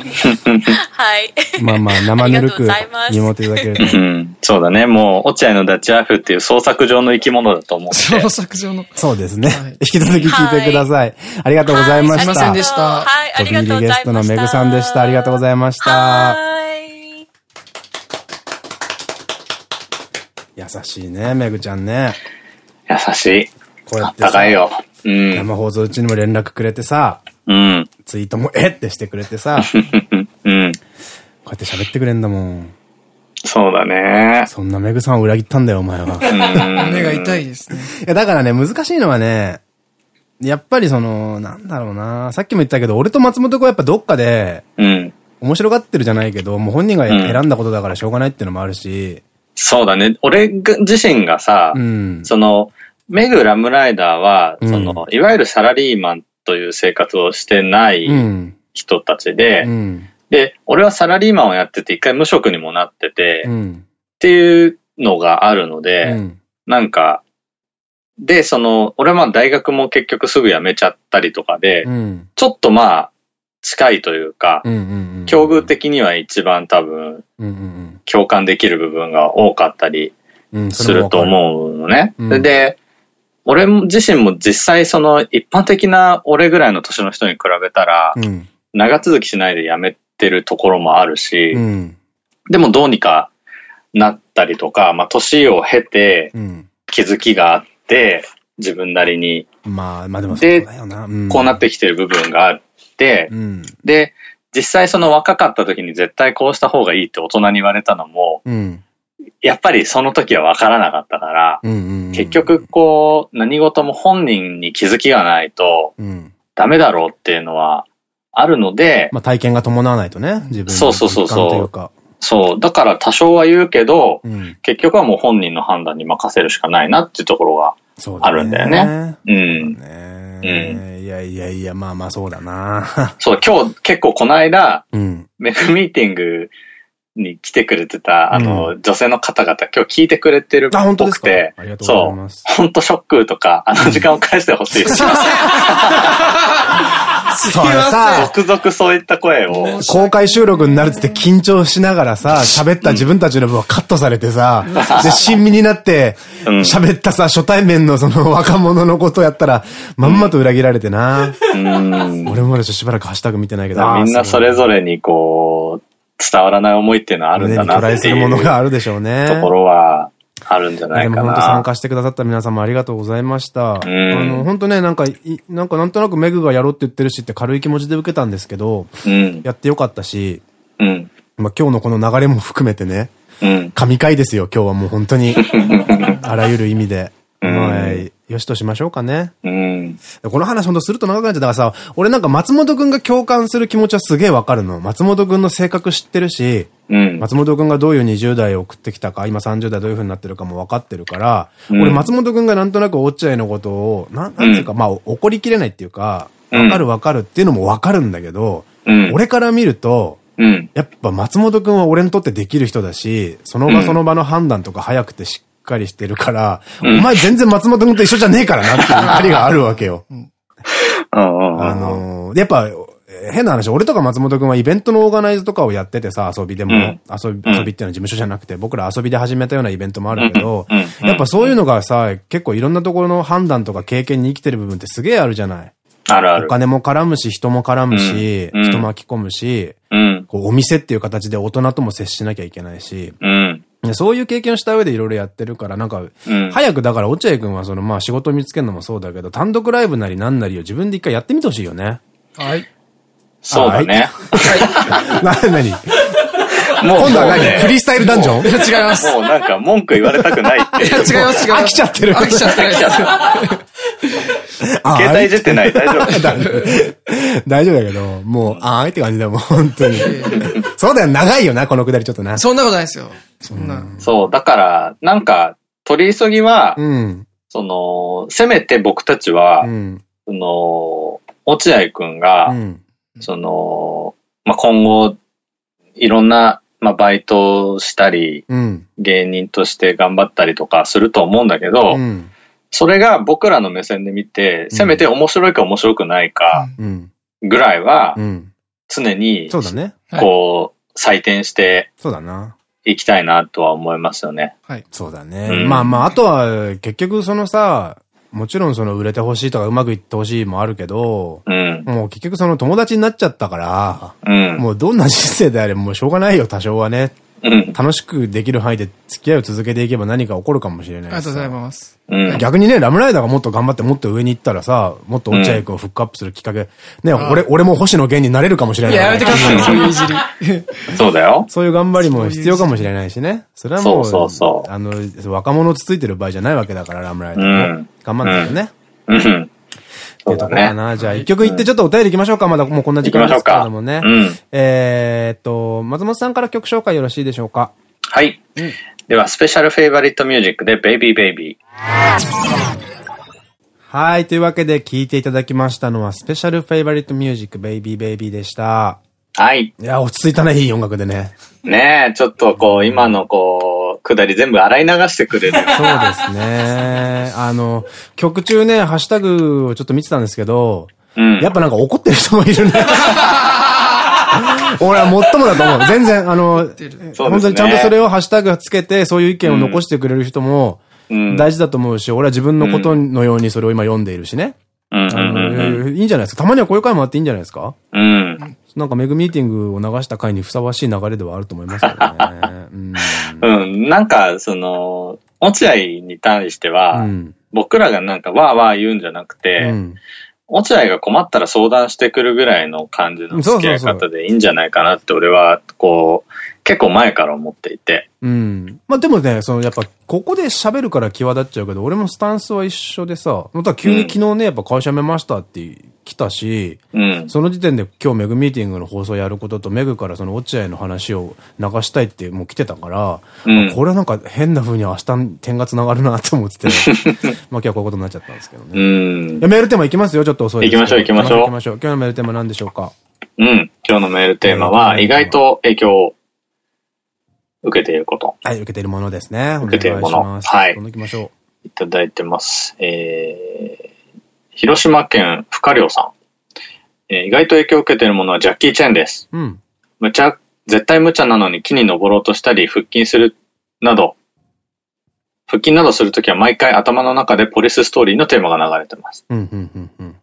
はい。まあまあ生ぬるく見守っていただけると。うん。そうだね。もう、落合のダッチワイフっていう創作上の生き物だと思って。創作上の。そうですね。はい引き続き聞いてください。ありがとうございました。すいませんでしたはい、ありがとうございました。飛び入りゲストのメグさんでした。ありがとうございました。はい。優しいね、メグちゃんね。優しい。こうやっさかいよ。うん。生放送うちにも連絡くれてさ、うん。ツイートもえってしてくれてさ、こ ううん。やって喋ってくれんだもん。そうだね。そんなメグさんを裏切ったんだよ、お前は。胸が痛いですね。いや、だからね、難しいのはね、やっぱりその、なんだろうな、さっきも言ったけど、俺と松本君はやっぱどっかで、うん。面白がってるじゃないけど、もう本人が選んだことだからしょうがないっていうのもあるし、そうだね。俺が自身がさ、うん。その、メグ・ラムライダーは、うんその、いわゆるサラリーマンという生活をしてないうん。人たちで、うん。で、俺はサラリーマンをやってて一回無職にもなってて、っうん。ていうのがあるので、うん。なんか、で、その、俺はまあ大学も結局すぐ辞めちゃったりとかで、うん。ちょっとまあ、近いというか。境遇的には一番多分。共感できる部分が多かったりうん。すると思うのね。うんで、俺自身も実際その一般的な俺ぐらいの年の人に比べたら、う。うん。長続きしないで辞めてるところもあるし、うん。でもどうにかなったりとか、まあ年を経てうん。気づきがあって、自分なりにまあ、まあでもそうだよな。んこうなってきてる部分があって、うん。で、実際その若かった時に絶対こうした方がいいって大人に言われたのも、うん。やっぱりその時は分からなかったから、うん。うん。結局こう何事も本人に気づきがないとうん。ダメだろうっていうのはあるので、まあ体験が伴わないとね、自分のそうそうそうそう。そう。だから多少は言うけど、結局はもう本人の判断に任せるしかないなっていうところがあるんだよね。うん。うん。いやいやいや、まあまあそうだな。そう、今日結構この間、うん。メグミーティングに来てくれてた、あの、女性の方々、今日聞いてくれてるっぽくて、ありがとうございそう。ます。、本当ショックとか、あの時間を返してほしい。それさ、続々そういった声を。公開収録になるっつって緊張しながらさ、喋った自分たちの分はカットされてさ、で、親身になって、喋ったさ、初対面のその若者のことやったら、まんまと裏切られてな。俺もまだしばらくハッシュタグ見てないけど、みんなそれぞれにこう、伝わらない思いっていうのはあるんだなってい巨来するものがあうるでしょうね。ところはあるんじゃないかでも本当参な。加してくださった皆様ありがとうございました。あんの、本当ね、なんかい、なんかなんとなくメグがやろうって言ってるしって軽い気持ちで受けたんですけど、うん。やってよかったし、うん。まあ今日のこの流れも含めてね、うん。神回ですよ、今日はもう本当に。あらゆる意味で。まあ、よしとしましょうかね。うん。この話ほんとすると長くなっちゃったからさ、俺なんか松本くんが共感する気持ちはすげえわかるの。松本くんの性格知ってるし、うん。松本くんがどういう20代を送ってきたか、今30代どういう風になってるかも分かってるから、うん俺松本くんがなんとなく落合のことを、なん、なんていうか、まあ怒りきれないっていうか、うんわかるわかるっていうのもわかるんだけど、うん。俺から見ると、うん。やっぱ松本くんは俺にとってできる人だし、その場その場の判断とか早くてしっかりしてるから、うんお前全然松本くんと一緒じゃねえからなっていう怒りがあるわけよ。あのーやっぱ、えー変な話、俺とか松本くんはイベントのオーガナイズとかをやっててさ、遊びでも、うん遊び、遊びっていうのは事務所じゃなくて、僕ら遊びで始めたようなイベントもあるけど、やっぱそういうのがさ、結構いろんなところの判断とか経験に生きてる部分ってすげえあるじゃない。あるあるお。金も絡むし、人も絡むし、うんうん人巻き込むし、うん。こうお店っていう形で大人とも接しなきゃいけないし、うん。でそういう経験をした上でいろいろやってるから、なんか、うん。早くだから落合くんはそのまあ仕事見つけるのもそうだけど、単独ライブなりなんなりを自分で一回やってみてほしいよね。はい。そうだね。な、なにも今度は何？フリースタイルダンジョン？違います。もうなんか文句言われたくないっていう。違います、違います。飽きちゃってる飽きちゃってる。あ 携帯いじってない大丈夫 大丈夫大丈夫だけど、もう、あーいって感じだもん、本当に。そうだよ、長いよな、このくだりちょっとな。そんなことないですよ。そんな。そう、だから、なんか、取り急ぎは、うん。その、せめて僕たちは、うん。その、落合くんが、うん。その、まあ、今後、いろんな、まあ、バイトをしたり、うん。芸人として頑張ったりとかすると思うんだけど、うん。それが僕らの目線で見て、せめて面白いか面白くないかうん。ぐらいはう、ん。常に、そうだね。こう、採点してそうだな。いきたいなとは思いますよね。そうだね。うんまあまあ、あとは、結局そのさ、もちろんその売れてほしいとかうまくいってほしいもあるけど、うん。もう結局その友達になっちゃったから、うん。もうどんな人生であれもうしょうがないよ、多少はね。うん。楽しくできる範囲で付き合いを続けていけば何か起こるかもしれないありがとうございす。ます。うん。逆にね、ラムライダーがもっと頑張ってもっと上に行ったらさ、もっと落合君をフックアップするきっかけ、ね、俺、俺も星野源になれるかもしれないい。や、やめてください、そういういじり。そうだよ。そういう頑張りも必要かもしれないしね。それはもう、そうそうそうあの、若者をつついてる場合じゃないわけだから、 RAM RIDER も。うん頑張んないとね。うん。っていうところかな。じゃあ、一曲言ってちょっとお便り行きましょうか。まだもうこんな時間ですけれどもね。うん。えーっと、松本さんから曲紹介よろしいでしょうか？はい。では、 Special Favorite Music で、 Baby Baby。はい。というわけで聴いていただきましたのは、 Special Favorite Music、Baby Baby でした。はい。いや、落ち着いたね、いい音楽でね。ねえ、ちょっとこう、今のこう、くだり全部洗い流してくれる。そうですね。あの、曲中ね、ハッシュタグをちょっと見てたんですけど、うん。やっぱなんか怒ってる人もいるね。俺は最もだと思う。全然、あの、本当にちゃんとそれをハッシュタグつけて、そういう意見を残してくれる人もうん。大事だと思うし、俺は自分のことのようにそれを今読んでいるしね。いいんじゃないですか。たまにはこういう回もあっていいんじゃないですかうん。なんかメグミーティングを流した回にふさわしい流れではあると思いますけどね。うんうん。なんか、その、落合に対しては、うん。僕らがなんかわーわー言うんじゃなくて、うん。落合が困ったら相談してくるぐらいの感じの付き合い方でいいんじゃないかなって俺は、こう、結構前から思っていて。うん。まあでもね、そのやっぱ、ここで喋るから際立っちゃうけど、俺もスタンスは一緒でさ、また急に昨日ね、やっぱ会社辞めましたって来たし、うん。その時点で今日メグミーティングの放送やることと、メグからその落合の話を流したいってもう来てたから、うんこれはなんか変な風に明日点が繋がるなと思ってて、まあ今日はこういうことになっちゃったんですけどね。うん。メールテーマいきますよ、ちょっと遅いです。行きましょう行きましょう行きましょう。今日のメールテーマ何でしょうか？うん。今日のメールテーマは、意外と影響を受けていること。はい、受けているものですね。受けているものはいどんどん行きましょいただいてます。えー、広島県深良さん。えー意外と影響を受けているものはジャッキー・チェンです。う。うん。無茶、絶対無茶なのに木に登ろうとしたり、腹筋するなど、腹筋などするときは毎回頭の中でポリスストーリーのテーマが流れてます。うん、うん、うん、うん。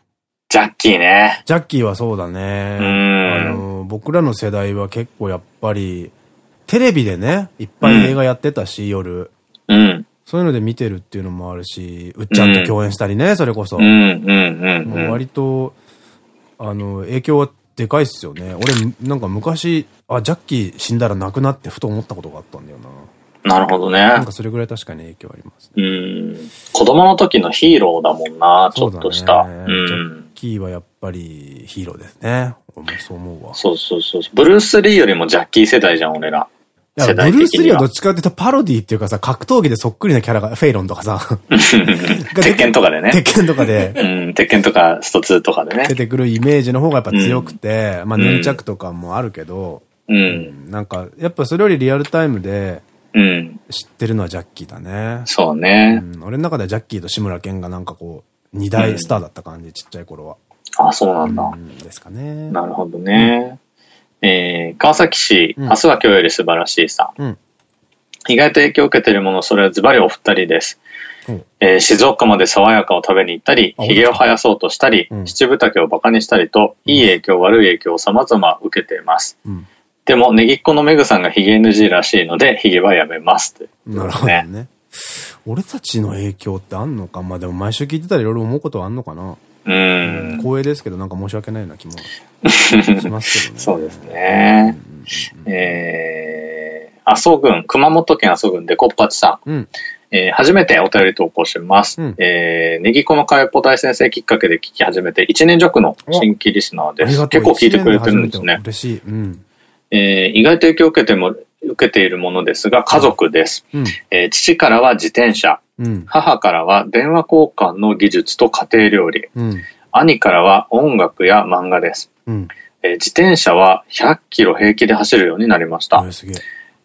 ジャッキーね。ジャッキーはそうだね。うんあの、僕らの世代は結構やっぱり、テレビでね、いっぱい映画やってたし、夜。うん。そういうので見てるっていうのもあるし、うっちゃんと共演したりね、それこそ。うん、うん、うん。割と、あの、影響はでかいっすよね。俺、なんか昔、あ、ジャッキー死んだら亡くなってふと思ったことがあったんだよな。なるほどね。なんかそれぐらい確かに影響ありますね。うん。子供の時のヒーローだもんな、ちょっとした。そうだねうジャん。ッキーはやっぱりヒーローですね。俺もそう思うわ。そうそうそう。ブルース・リーよりもジャッキー世代じゃん、俺ら。ブルース・リーはどっちかっていうとパロディっていうかさ、格闘技でそっくりなキャラが、フェイロンとかさ、鉄拳とかでね。鉄拳とかでうん、鉄拳とかスト2とかでね出。てくるイメージの方がやっぱ強くて、まあ粘着とかもあるけど、うん。なんか、やっぱそれよりリアルタイムでうん。知ってるのはジャッキーだね。そうね。うん俺の中ではジャッキーと志村けんがなんかこう、二大スターだった感じ、ちっちゃい頃は。あ、そうなんだ。うんですかね。なるほどね。えー、川崎市、うん明日は今日より素晴らしいさ。うん意外と影響を受けているもの、それはズバリお二人です。うんえー静岡まで爽やかを食べに行ったり、あ髭を生やそうとしたり、うん七分丈をバカにしたりと、いい影響、悪い影響を様々受けています。うんでも、ネギっ子のメグさんがヒゲ NG らしいので、ヒゲはやめます。ということなるほどね。俺たちの影響ってあんのか？まあでも毎週聞いてたらいろいろ思うことはあんのかな？うん。光栄ですけどなんか申し訳ないような気もしますけどね。そうですね。えー、阿蘇郡、熊本県阿蘇郡でこっぱちさん。うん。えー初めてお便り投稿します。うんえー、ネギコのかよぽ大先生きっかけで聞き始めて1年弱の新規リスナーです。結構聞いてくれてるんですね。嬉しい。うん。えー意外と影響を受けても、受けているものですが、家族です。うん。えー父からは自転車、うん。母からは電話交換の技術と家庭料理、うん。兄からは音楽や漫画です。うん。えー自転車は100キロ平気で走るようになりました。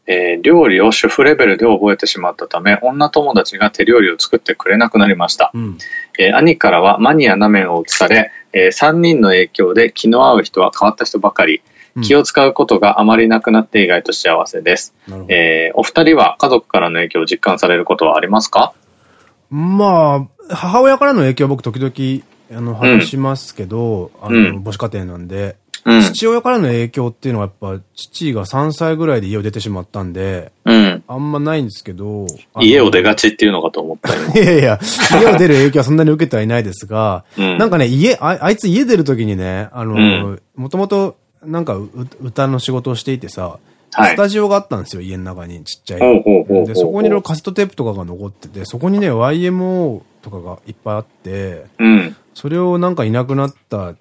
え。えー料理を主婦レベルで覚えてしまったため、女友達が手料理を作ってくれなくなりました。うん。えー兄からはマニアな面を移され、え3人の影響で気の合う人は変わった人ばかり、うん気を使うことがあまりなくなって意外と幸せです。えーお二人は家族からの影響を実感されることはありますか？まあ、母親からの影響は僕時々、あの、話しますけど、あの、うん母子家庭なんで、うん。父親からの影響っていうのはやっぱ、父が3歳ぐらいで家を出てしまったんで、うん。あんまないんですけど、あの家を出がちっていうのかと思ったよ。いやいや、家を出る影響はそんなに受けてはいないですが、うんなんかね、家、ああいつ家出るときにね、あの、うんもともと、なんかう歌の仕事をしていてさ、はいスタジオがあったんですよ、家の中にちっちゃい。で、そこにいろいろカセットテープとかが残ってて、そこにね、YMO とかがいっぱいあって、うん。それをなんかいなくなった、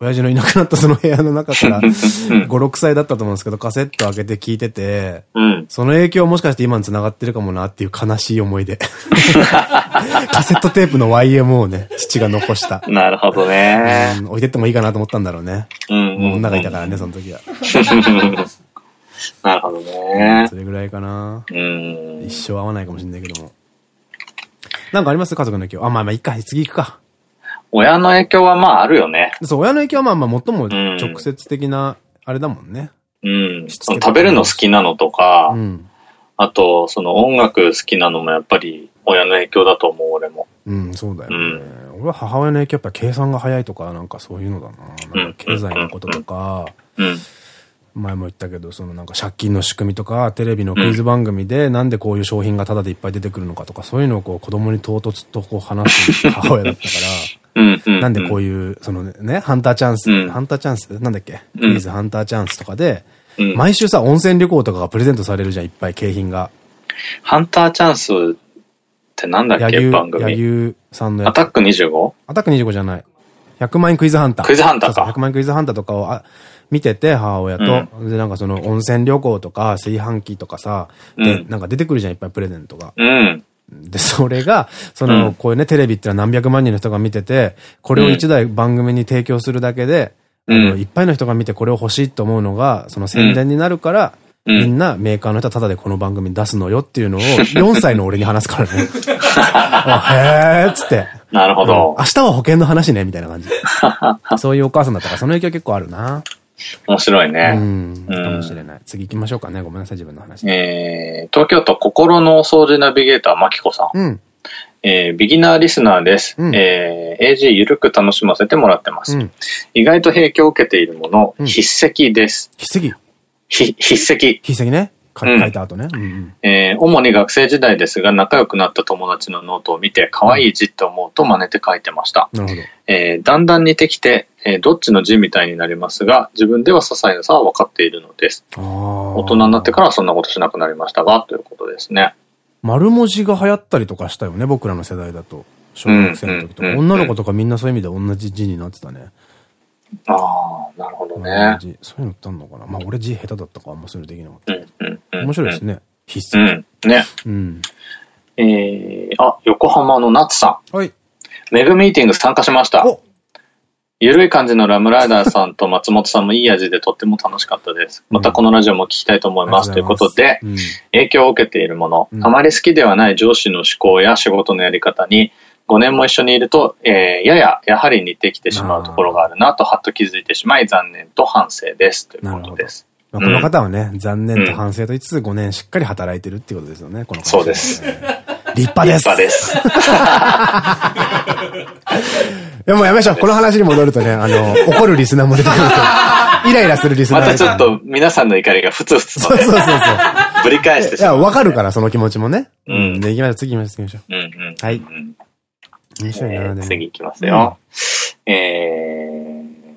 親父のいなくなったその部屋の中から、5、6歳だったと思うんですけど、カセット開けて聞いてて、うん。その影響もしかして今に繋がってるかもなっていう悲しい思い出。カセットテープの YMO をね、父が残した。なるほどね。うん置いてってもいいかなと思ったんだろうね。うん。もう女がいたからね、その時は。なるほどねそ。れぐらいかな。うん。一生会わないかもしれないけども。なんかあります？家族の影響。あ、まあまあ、いっか。次行くか。親の影響はまああるよね。そう、親の影響はまあまあ、最もん直接的な、あれだもんね。うん。食べるの好きなのとか、うん。あと、その音楽好きなのもやっぱり親の影響だと思う、俺も。うん、そうだよね。うん俺は母親の影響やっぱ計算が早いとか、なんかそういうのだな。うんなんか経済のこととか、うん。前も言ったけど、そのなんか借金の仕組みとか、テレビのクイズ番組でなんでこういう商品がタダでいっぱい出てくるのかとか、そういうのをこう子供に唐突とこう話す母親だったから。なんでこういう、そのね、ハンターチャンス、うんハンターチャンスなんだっけ？うんクイズハンターチャンスとかで、うん毎週さ、温泉旅行とかがプレゼントされるじゃん、いっぱい景品が。ハンターチャンスってなんだっけ？番組。柳生さんのやつ。アタック 25? アタック25じゃない。100万円クイズハンター。クイズハンターかそうそう100万円クイズハンターとかをあ見てて、母親と。で、なんかその温泉旅行とか炊飯器とかさ、で、なんか出てくるじゃん、いっぱいプレゼントが。うん。で、それが、その、うんこういうね、テレビってのは何百万人の人が見てて、これを一台番組に提供するだけで、うんあのいっぱいの人が見てこれを欲しいと思うのが、その宣伝になるから、うんみんなメーカーの人はタダでこの番組に出すのよっていうのを、4歳の俺に話すからね。あへーっつって。なるほどうん明日は保険の話ね、みたいな感じ。そういうお母さんだったから、その影響結構あるな。面白いうね。ん。かもしれない。次行きましょうかね。ごめんなさい、自分の話。えー、東京都心のお掃除ナビゲーター、まきこさん。うん。えー、ビギナーリスナーです。うんえー、AG ゆるく楽しませてもらってます。うん。意外と影響を受けているもの、うん筆跡です。筆跡？ひ筆跡。筆跡ね。書いた後ね。うんうん。えー主に学生時代ですが、仲良くなった友達のノートを見て、可愛い字って思うと真似て書いてました。なるほど。えーだんだん似てきて、えーどっちの字みたいになりますが、自分では些細な差は分かっているのです。大大人になってからはそんなことしなくなりましたが、ということですね。丸文字が流行ったりとかしたよね、僕らの世代だと。小学生の時とか。女の子とかみんなそういう意味で同じ字になってたね。ああ、なるほど同ね。じそういうのってあんのかなまあ俺字下手だったからあんまそういうのできなかった。うん面白いですね。筆う跡。ん。ね。うん。えー、あ、横浜の夏さん。はい。メグミーティング参加しました。おゆるい感じのラムライダーさんと松本さんもいい味でとっても楽しかったです。またこのラジオも聞きたいと思います。ということで、うん。影響を受けているもの、うんあまり好きではない上司の思考や仕事のやり方に、5年も一緒にいると、えーやや、やはり似てきてしまうところがあるなと、はっと気づいてしまい、残念と反省です。ということです。まあ、この方はね、残念と反省と言いつつ5年しっかり働いてるっていうことですよね、この方そうです。立派です。立派です。でもやめましょう。この話に戻るとね、あの、怒るリスナーも出てくると。イライラするリスナーまたちょっと。と皆さんの怒りがふつふつとねそうそうそうそう。ぶり返していや、しまう。わかるから、その気持ちもね。うんうん。で、行きましょう。次行きましょう。次行きましょうんうん。はいうんう。面白いな、でも。えー次行きますよ。えー、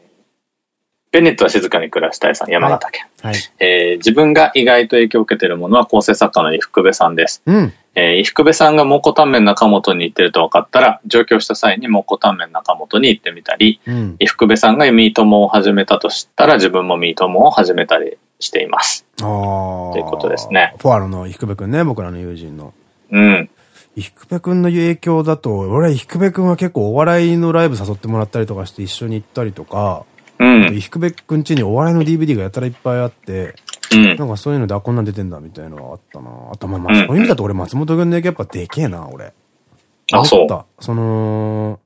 ベネットは静かに暮らしたいさん、山形県。はい。えー自分が意外と影響を受けているものは構成作家の伊福部さんです。うん。えー、伊福部さんが蒙古タンメン中本に行ってると分かったら、上京した際に蒙古タンメン中本に行ってみたり、うん。伊福部さんがミートモを始めたとしたら、自分もミートモを始めたりしています。ああ。ということですね。フォアロの伊福部くんね、僕らの友人の。うん。伊福部くんの影響だと、俺は伊福部くんは結構お笑いのライブ誘ってもらったりとかして一緒に行ったりとか、うん。伊福部くん家にお笑いの DVD がやたらいっぱいあって、うん。なんかそういうので、あ、こんなん出てんだみたいなのがあったな。あと、まあまあ、うんそういう意味だと俺松本くんの影響やっぱでけえな、俺。あそう思ったその、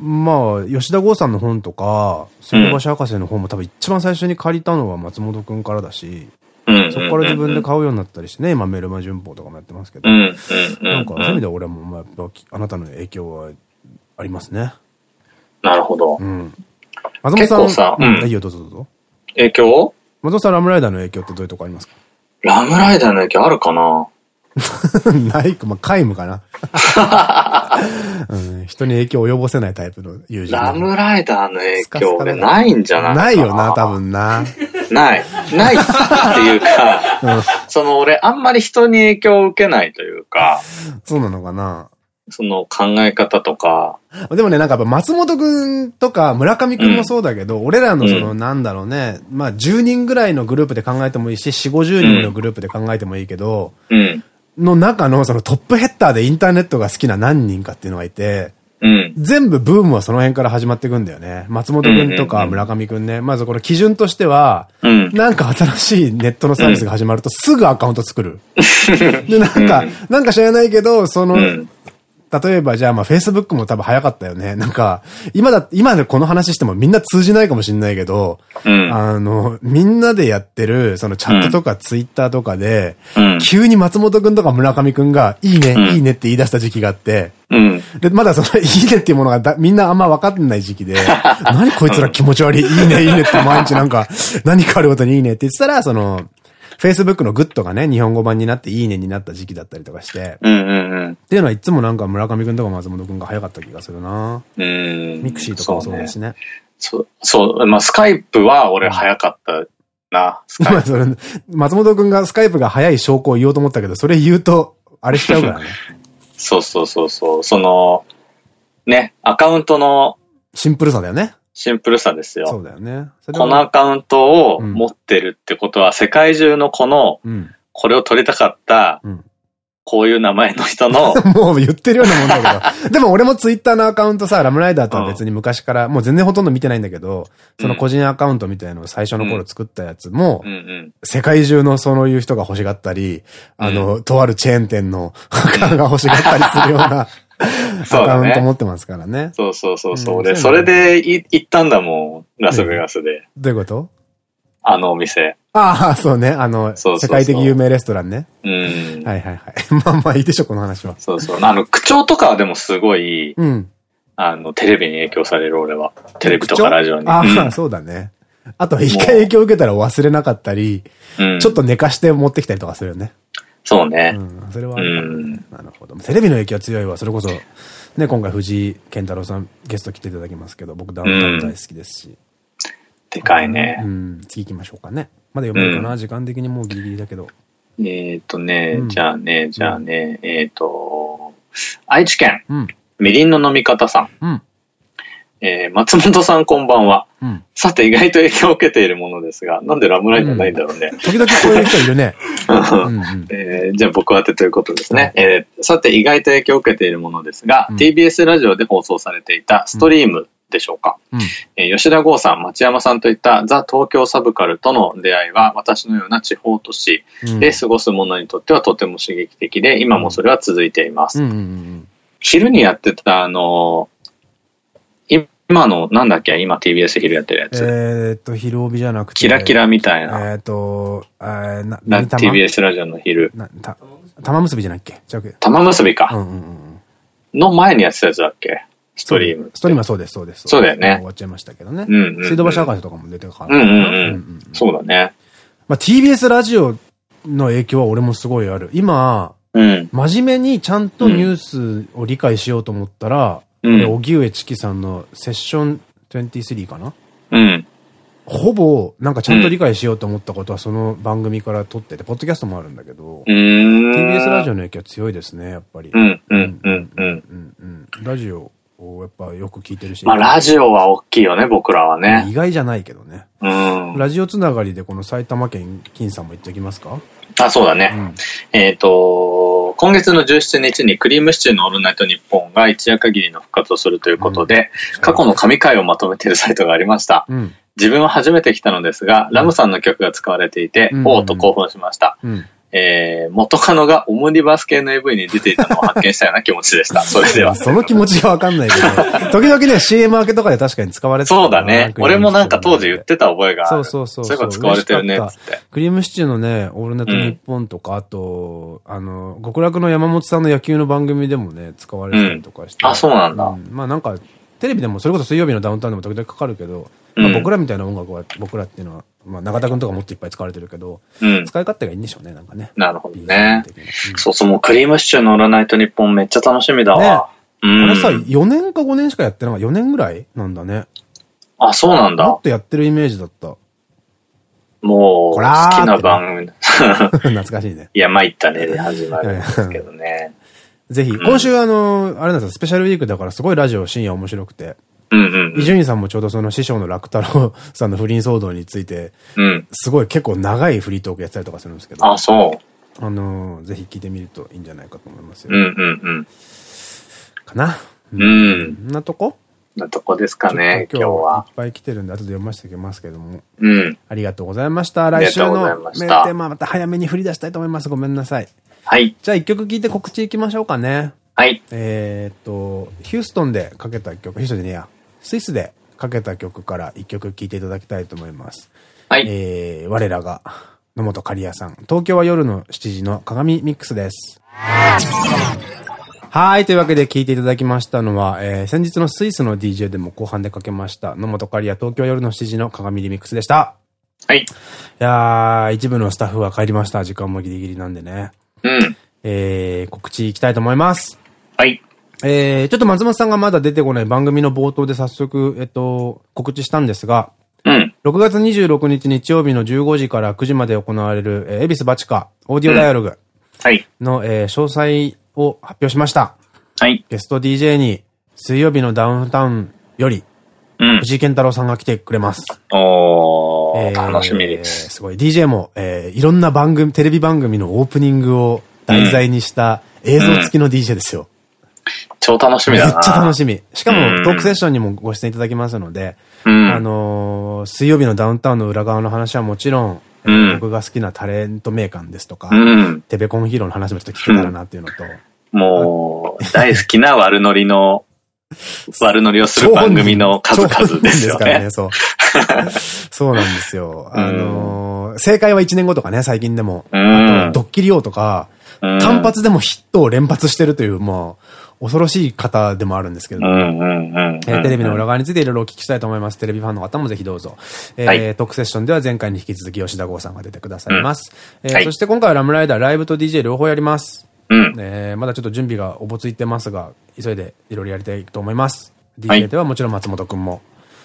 まあ、吉田剛さんの本とか、杉橋博士の本も多分一番最初に借りたのは松本くんからだし、うん。そこから自分で買うようになったりしてね、今メルマ純報とかもやってますけど。なんかそういう意味うんでは俺も、まあ、やっぱあなたの影響はありますね。なるほどう。ん。松本さん、さう、うんんいいよ、どうぞどうぞ。影響松本さん、ラムライダーの影響ってどういうとこありますか？ラムライダーの影響あるかな？ないか、まあ、皆無かな。うん、人に影響を及ぼせないタイプの友人。ラムライダーの影響俺ないんじゃないかな？ないよな、多。分な。ない。ないっていうか、うん、その俺あんまり人に影響を受けないというか、そうなのかな？その考え方とか、でもね、なんかやっぱ松本くんとか村上くんもそうだけど、俺らのその、うなんだろうね、まあ10人ぐらいのグループで考えてもいいし、4、50人のグループで考えてもいいけど、うん。の中のそのトップヘッダーでインターネットが好きな何人かっていうのがいて、うん。全部ブームはその辺から始まっていくんだよね。松本くんとか村上くんね。まずこの基準としては、うん。なんか新しいネットのサービスが始まるとすぐアカウント作る。で、なんか、なんか知らないけど、その、うん。例えばじゃあまあ Facebook も多分早かったよね。なんか、今だ、今でこの話してもみんな通じないかもしれないけど、うん。あの、みんなでやってる、そのチャットとかツイッターとかで、うん。急に松本くんとか村上くんが、いいね、うんいいねって言い出した時期があって、うん。で、まだその、いいねっていうものがだみんなあんま分かってない時期で、何こいつら気持ち悪い、いいね、いいねって毎日なんか、何かあるごとにいいねって言ってたら、その、Facebook のグッドがね、日本語版になっていいねになった時期だったりとかして、うん。うん。っていうのはいつもなんか村上くんとか松本くんが早かった気がするなうん。ミクシーとかもそうだしね。そう、そう、まあ、スカイプは俺早かったな。スカイ まあそれ、松本くんがスカイプが早い証拠を言おうと思ったけど、それ言うと、あれしちゃうからね。そうそうそうそう。その、ね、アカウントのシンプルさだよね。シンプルさですよ。そうだよね。このアカウントを持ってるってことは、世界中のこの、これを取りたかった、こういう名前の人の、もう言ってるようなもんだけど。でも俺もツイッターのアカウントさ、ラムライダーとは別に昔から、もう全然ほとんど見てないんだけど、その個人アカウントみたいのを最初の頃作ったやつも、世界中のそういう人が欲しがったり、あの、とあるチェーン店の アカが欲しがったりするような、アカウント持ってますからね。そうそうそうそう。で、それでい行ったんだもん、ラスベガスで。どういうこと？あのお店。ああ、そうね。あの、世界的有名レストランね。うん。はいはいはい。まあまあいいでしょ、この話は。そうそう。あの、口調とかはでもすごい、うん。あの、テレビに影響される俺は。テレビとかラジオに。ああ、そうだね。あと、一回影響を受けたら忘れなかったり、ちょっと寝かして持ってきたりとかするよね。そうね。うん、それはあるかもね。なるほど。テレビの影響は強いわ。それこそ、ね、今回藤井健太郎さんゲスト来ていただきますけど、僕ダウンタウン大好きですし。でかいね。うん、次行きましょうかね。まだ読めるかな、時間的にもうギリギリだけど。えっとね、じゃあね、じゃあね、えっと、愛知県、みりんの飲み方さん。えー、松本さんこんばんは。さて、意外と影響を受けているものですが、なんでラムライダーないんだろうね。時々こういう人いるね。えーじゃあ僕宛てということですね。えーさて、意外と影響を受けているものですが、TBS ラジオで放送されていたストリームでしょうか。えー吉田剛さん、町山さんといったザ・東京サブカルとの出会いは、私のような地方都市で過ごす者にとってはとても刺激的で、今もそれは続いています。昼にやってた、あのー今の、なんだっけ、今 TBS 昼やってるやつ。えっと、昼帯じゃなくて。キラキラみたいな。えっと、えー、な、な TBS ラジオの昼。な、た、玉結びじゃないっけ？玉結びか。の前にやってたやつだっけ？ストリーム。ストリームはそうです、そうです。そうだよね終わっちゃいましたけどね。うん水道橋博士とかも出てるから。うんうんうん。そうだね。まあ、TBS ラジオの影響は俺もすごいある。今、うん。真面目にちゃんとニュースを理解しようと思ったら、うん荻上チキさんのセッション23かな？うん。ほぼ、なんかちゃんと理解しようと思ったことはその番組から撮ってて、ポッドキャストもあるんだけど、TBS ラジオの影響は強いですね、やっぱり。うん、うん、うん、うん。ラジオをやっぱよく聞いてるし。まあ、ラジオは大きいよね、僕らはね。意外じゃないけどね。うん。ラジオつながりでこの埼玉県金さんも言っておきますか？あ、そうだね。えっと、今月の17日にクリームシチューのオールナイトニッポンが一夜限りの復活をするということで、過去の神回をまとめているサイトがありました。うん。自分は初めて来たのですが、ラムさんの曲が使われていて、うんおおと興奮しました。うん。えー、元カノがオムニバス系の AV に出ていたのを発見したような気持ちでした。それでは。その気持ちがわかんないけど、時々ね、CM 明けとかで確かに使われてたそうだね。俺もなんか当時言ってた覚えが。そうそうそう。そういえば使われてるね、つって。クリームシチューのね、オールナイトニッポンとか、あと、あの、極楽の山本さんの野球の番組でもね、使われてたりとかして。あ、そうなんだ。まあなんか、テレビでも、それこそ水曜日のダウンタウンでも時々かかるけど、まあ僕らみたいな音楽は、僕らっていうのは、まあ永田くんとかもっといっぱい使われてるけど、うん使い勝手がいいんでしょうね、なんかね。なるほどね。そうそう、もうクリームシチューのオールナイトニッポンめっちゃ楽しみだわ。うんあれさ、4年か5年しかやってなかった。4年ぐらいなんだね。あ、そうなんだ。もっとやってるイメージだった。もう、好きな番組。懐かしいね。いや、参ったねで始まるんですけどね。ぜひ、今週あの、あれなんですよ、スペシャルウィークだからすごいラジオ深夜面白くて。うんうん。伊集院さんもちょうどその師匠の楽太郎さんの不倫騒動について、うん。すごい結構長いフリートークやってたりとかするんですけど。あ、そう。あの、ぜひ聞いてみるといいんじゃないかと思いますよ。うんうんうん。かな。うん。んなとこ？なとこですかね、今日は。いっぱい来てるんで、後で読ませていきますけども。うん。ありがとうございました。来週のメールテーマまた早めに振り出したいと思います。ごめんなさい。はい。じゃあ一曲聴いて告知いきましょうかね。はい。えーっと、ヒューストンでかけた曲、ヒューストンでねえや、スイスでかけた曲から一曲聴いていただきたいと思います。はい。えー、我らが野本刈谷さん。東京は夜の7時の鏡ミックスです。はい。というわけで聴いていただきましたのは、えー、先日のスイスの DJ でも後半でかけました、野本刈谷東京は夜の7時の鏡リミックスでした。はい。いやー、一部のスタッフは帰りました。時間もギリギリなんでね。うん。えー、告知いきたいと思います。はい。えー、ちょっと松本さんがまだ出てこない番組の冒頭で早速、えっと、告知したんですが、うん。6月26日日曜日の15時から9時まで行われる、えー、恵比寿バチカオーディオダイアログはい。の、えー詳細を発表しました。はい。ゲスト DJ に水曜日のダウンタウンよりうん。藤井健太郎さんが来てくれます。おー、えー楽しみです。すごい。DJ も、えーいろんな番組、テレビ番組のオープニングを題材にした映像付きの DJ ですよ。超楽しみだな。めっちゃ楽しみ。しかうんも、トークセッションにもご出演いただきますので、うんあのー水曜日のダウンタウンの裏側の話はもちろん、うん僕が好きなタレント名鑑ですとか、うん。テベコンヒーローの話もちょっと聞けたらなっていうのと、もう、大好きな悪ノリの、悪ノリをする番組の数々ですよね。ですからね、そう。そうなんですよ。あのー正解は1年後とかね、最近でも。ドッキリ王とか、うん単発でもヒットを連発してるという、もう、恐ろしい方でもあるんですけれどテレビの裏側についていろいろお聞きしたいと思います。テレビファンの方もぜひどうぞ。えーはいトークセッションでは前回に引き続き吉田剛さんが出てくださいます。えーはいそして今回はラムライダーライブと DJ 両方やります。うん。えーまだちょっと準備がおぼついてますが、急いでいろいろやりたいと思います。はい DJ ではもちろん松本くんも、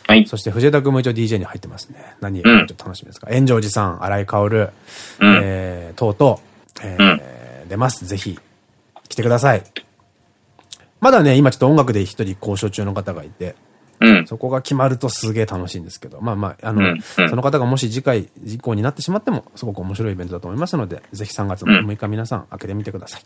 はい。そして藤枝くんも一応 DJ に入ってますね。何ちょっと楽しみですか。炎上寺さん、荒井薫、うんえー、とうとう、えー出ます。ぜひ、来てください。まだね、今ちょっと音楽で一人交渉中の方がいて、うん。そこが決まるとすげえ楽しいんですけど、まあまあ、あの、うんうんその方がもし次回、事故になってしまっても、すごく面白いイベントだと思いますので、ぜひ3月の6日皆さん開けてみてください。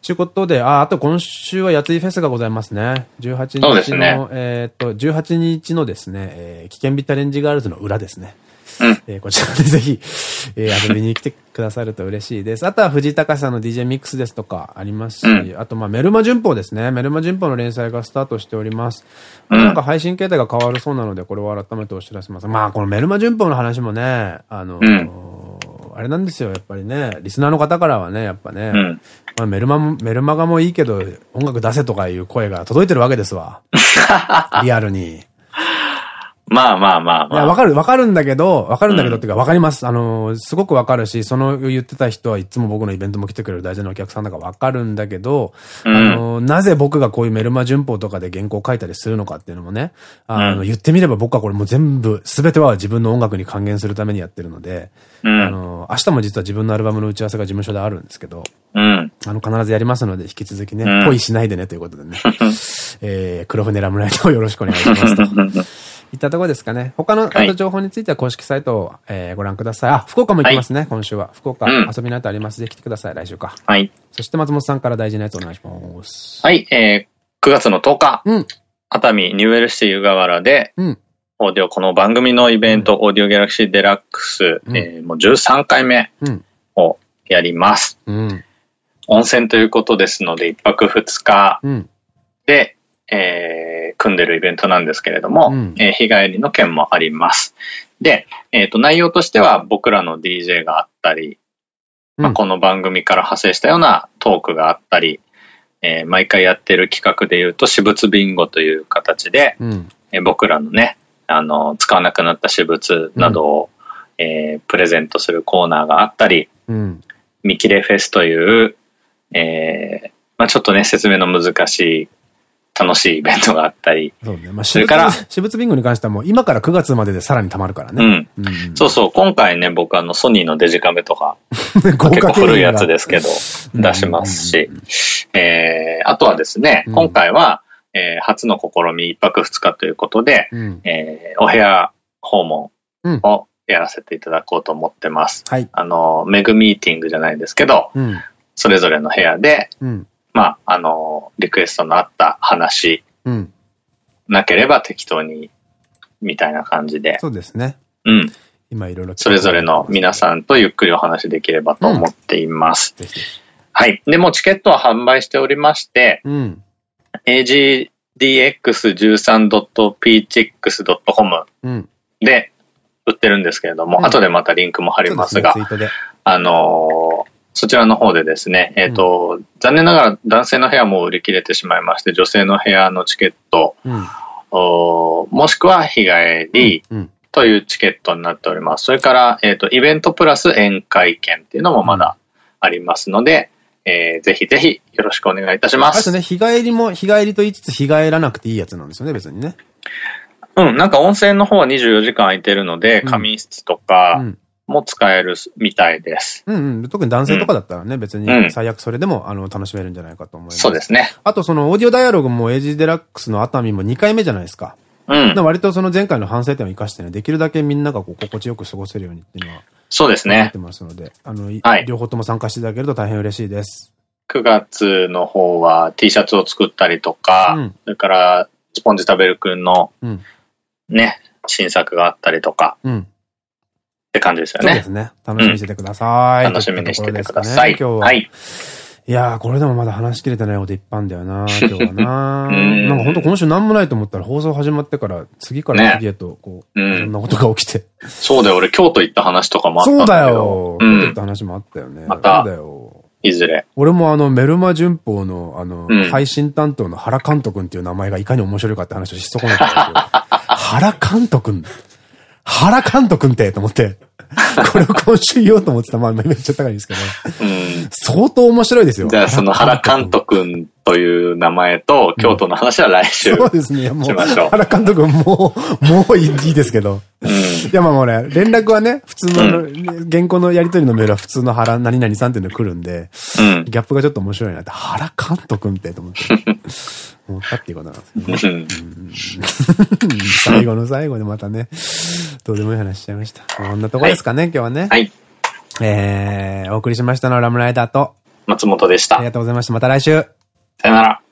ちゅうことで、あ、あと今週はやついフェスがございますね。18そうで日の、すねえーっと、18日のですね、えー危険ビタレンジガールズの裏ですね。うん。えーこちらで ぜひ、えー遊びに来てくださると嬉しいです。あとは藤井隆さんの DJ ミックスですとかありますし、うんあとまあメルマ旬報ですね。メルマ旬報の連載がスタートしております。うんなんか配信形態が変わるそうなので、これを改めてお知らせします。まあこのメルマ旬報の話もね、あの、うんあれなんですよ、やっぱりね。リスナーの方からはね、やっぱね、うんまあメルマも、メルマガもいいけど、音楽出せとかいう声が届いてるわけですわ。リアルに。まあまあまあいや、まあ。わかる、わかるんだけど、わかるんだけどっていうか、わかります。あの、すごくわかるし、その言ってた人はいつも僕のイベントも来てくれる大事なお客さんだからわかるんだけど、うんあの、なぜ僕がこういうメルマ旬報とかで原稿を書いたりするのかっていうのもね、あの、うん言ってみれば僕はこれもう全部、すべては自分の音楽に還元するためにやってるので、うんあの、明日も実は自分のアルバムの打ち合わせが事務所であるんですけど、うん。あの、必ずやりますので、引き続きね、うん恋しないでねということでね、えー、黒船ラムライトをよろしくお願いしますと。いったところですかね。他の、情報については公式サイトを、えーご覧ください。あ、福岡も行きますね、今週は。福岡、うん遊びの後あります。ぜひ来てください、来週か。はい。そして松本さんから大事なやつお願いします。はい。えー、9月の10日、うん。熱海ニューエルシティ湯河原で、うん。オーディオ、この番組のイベント、オーディオギャラクシーデラックス、うんえーもう13回目うん。をやります。うん。温泉ということですので、1泊2日うん。で、えー組んでるイベントなんですけれども、うんえー日帰りの件もあります。で、えっ、と、内容としては僕らの DJ があったり、まあ、うんこの番組から派生したようなトークがあったり、えー毎回やってる企画で言うと、私物ビンゴという形で、うん。えー僕らのね、あの、使わなくなった私物などを、えープレゼントするコーナーがあったり、うん。見切れフェスという、えーまあちょっとね、説明の難しい、楽しいイベントがあったり、そうね。まあ、それから私物ビンゴに関してはもう今から9月まででさらに溜まるからね。うん。うん。うんそうそう、今回ね、僕あの、ソニーのデジカメとか、豪結構古いやつですけど、出しますし、えー、あとはですね、うん今回は、えー初の試み1泊2日ということで、うん。えーお部屋訪問うんをやらせていただこうと思ってます。はい。あの、メグミーティングじゃないですけど、うん。それぞれの部屋で、うん。まあ、あの、リクエストのあった話、うん。なければ適当に、みたいな感じで、そうですね。うん。今いろいろ。それぞれの皆ん。さんとゆっくりお話できればと思っています。はい。で、もうチケットは販売しておりまして、うん。agdx13.pchix.com うん。で売ってるんですけれども、うん後でまたリンクも貼りますが、ね。あのーそちらの方でですね、えっ、と、残念ながら男性の部屋も売り切れてしまいまして、女性の部屋のチケット、うん。おもしくは日帰りうん。というチケットになっております。それから、えっ、と、イベントプラス宴会券っていうのもまだありますので、えーぜひぜひよろしくお願いいたします。あとね、日帰りも、日帰りと言いつつ日帰らなくていいやつなんですよね、別にね。うん、なんか温泉の方は24時間空いてるので、うん仮眠室とうかん。も使えるみたいです。うんうん。特に男性とかだったらね、別うんに最悪それでも、あの、楽しめるんじゃないかと思います。そうですね。あとその、オーディオダイアログもエイジデラックスの熱海も2回目じゃないですか。うん。割とその前回の反省点を生かしてね、できるだけみんながこう心地よく過ごせるようにっていうのは、そうですね思って。ますので、あの、いはい両方とも参加していただけると大変嬉しいです。9月の方は T シャツを作ったりとか、うんそれから、スポンジ食べるくんのうん。ね、新作があったりとかうん。って感じですよねそうです。ね。楽しみにしててください。楽しみにしててください。今日は。はい。いやー、これでもまだ話しきれてないこといっぱいんだよな、今日はな。んなんか本当今週なんもないと思ったら放送始まってから、次から次へと、こう、うんいろんなことが起きて。そうだよ、俺京都行った話とかもあったんそうだ。よ。うん京都って。話もあったよね。またそうだよ。いずれ。俺もあの、メルマ旬報の、あの、うん配信担当の原監督っていう名前がいかに面白いかって話をし損ねたんだけど、原監督原監督ってと思って、これを今週言おうと思ってた。まあ、めっちゃ高いんですけど、うん。相当面白いですよ。じゃあ、その原監督という名前と京都の話は来週。そうですね。もう、原監督もう、もういいですけど。いや、まあもうね、連絡はね、普通の、原稿のやりとりのメールは普通の原何々さんっていうのが来るんで、うん。ギャップがちょっと面白いなって、原監督ってと思って、思ったっていうことなんですね。うん。最後の最後でまたね、どうでもいい話しちゃいました。こんなとこですかね、今日はね。はい。えー、お送りしましたのはラムライダーと、松本でした。ありがとうございました。また来週。さよなら。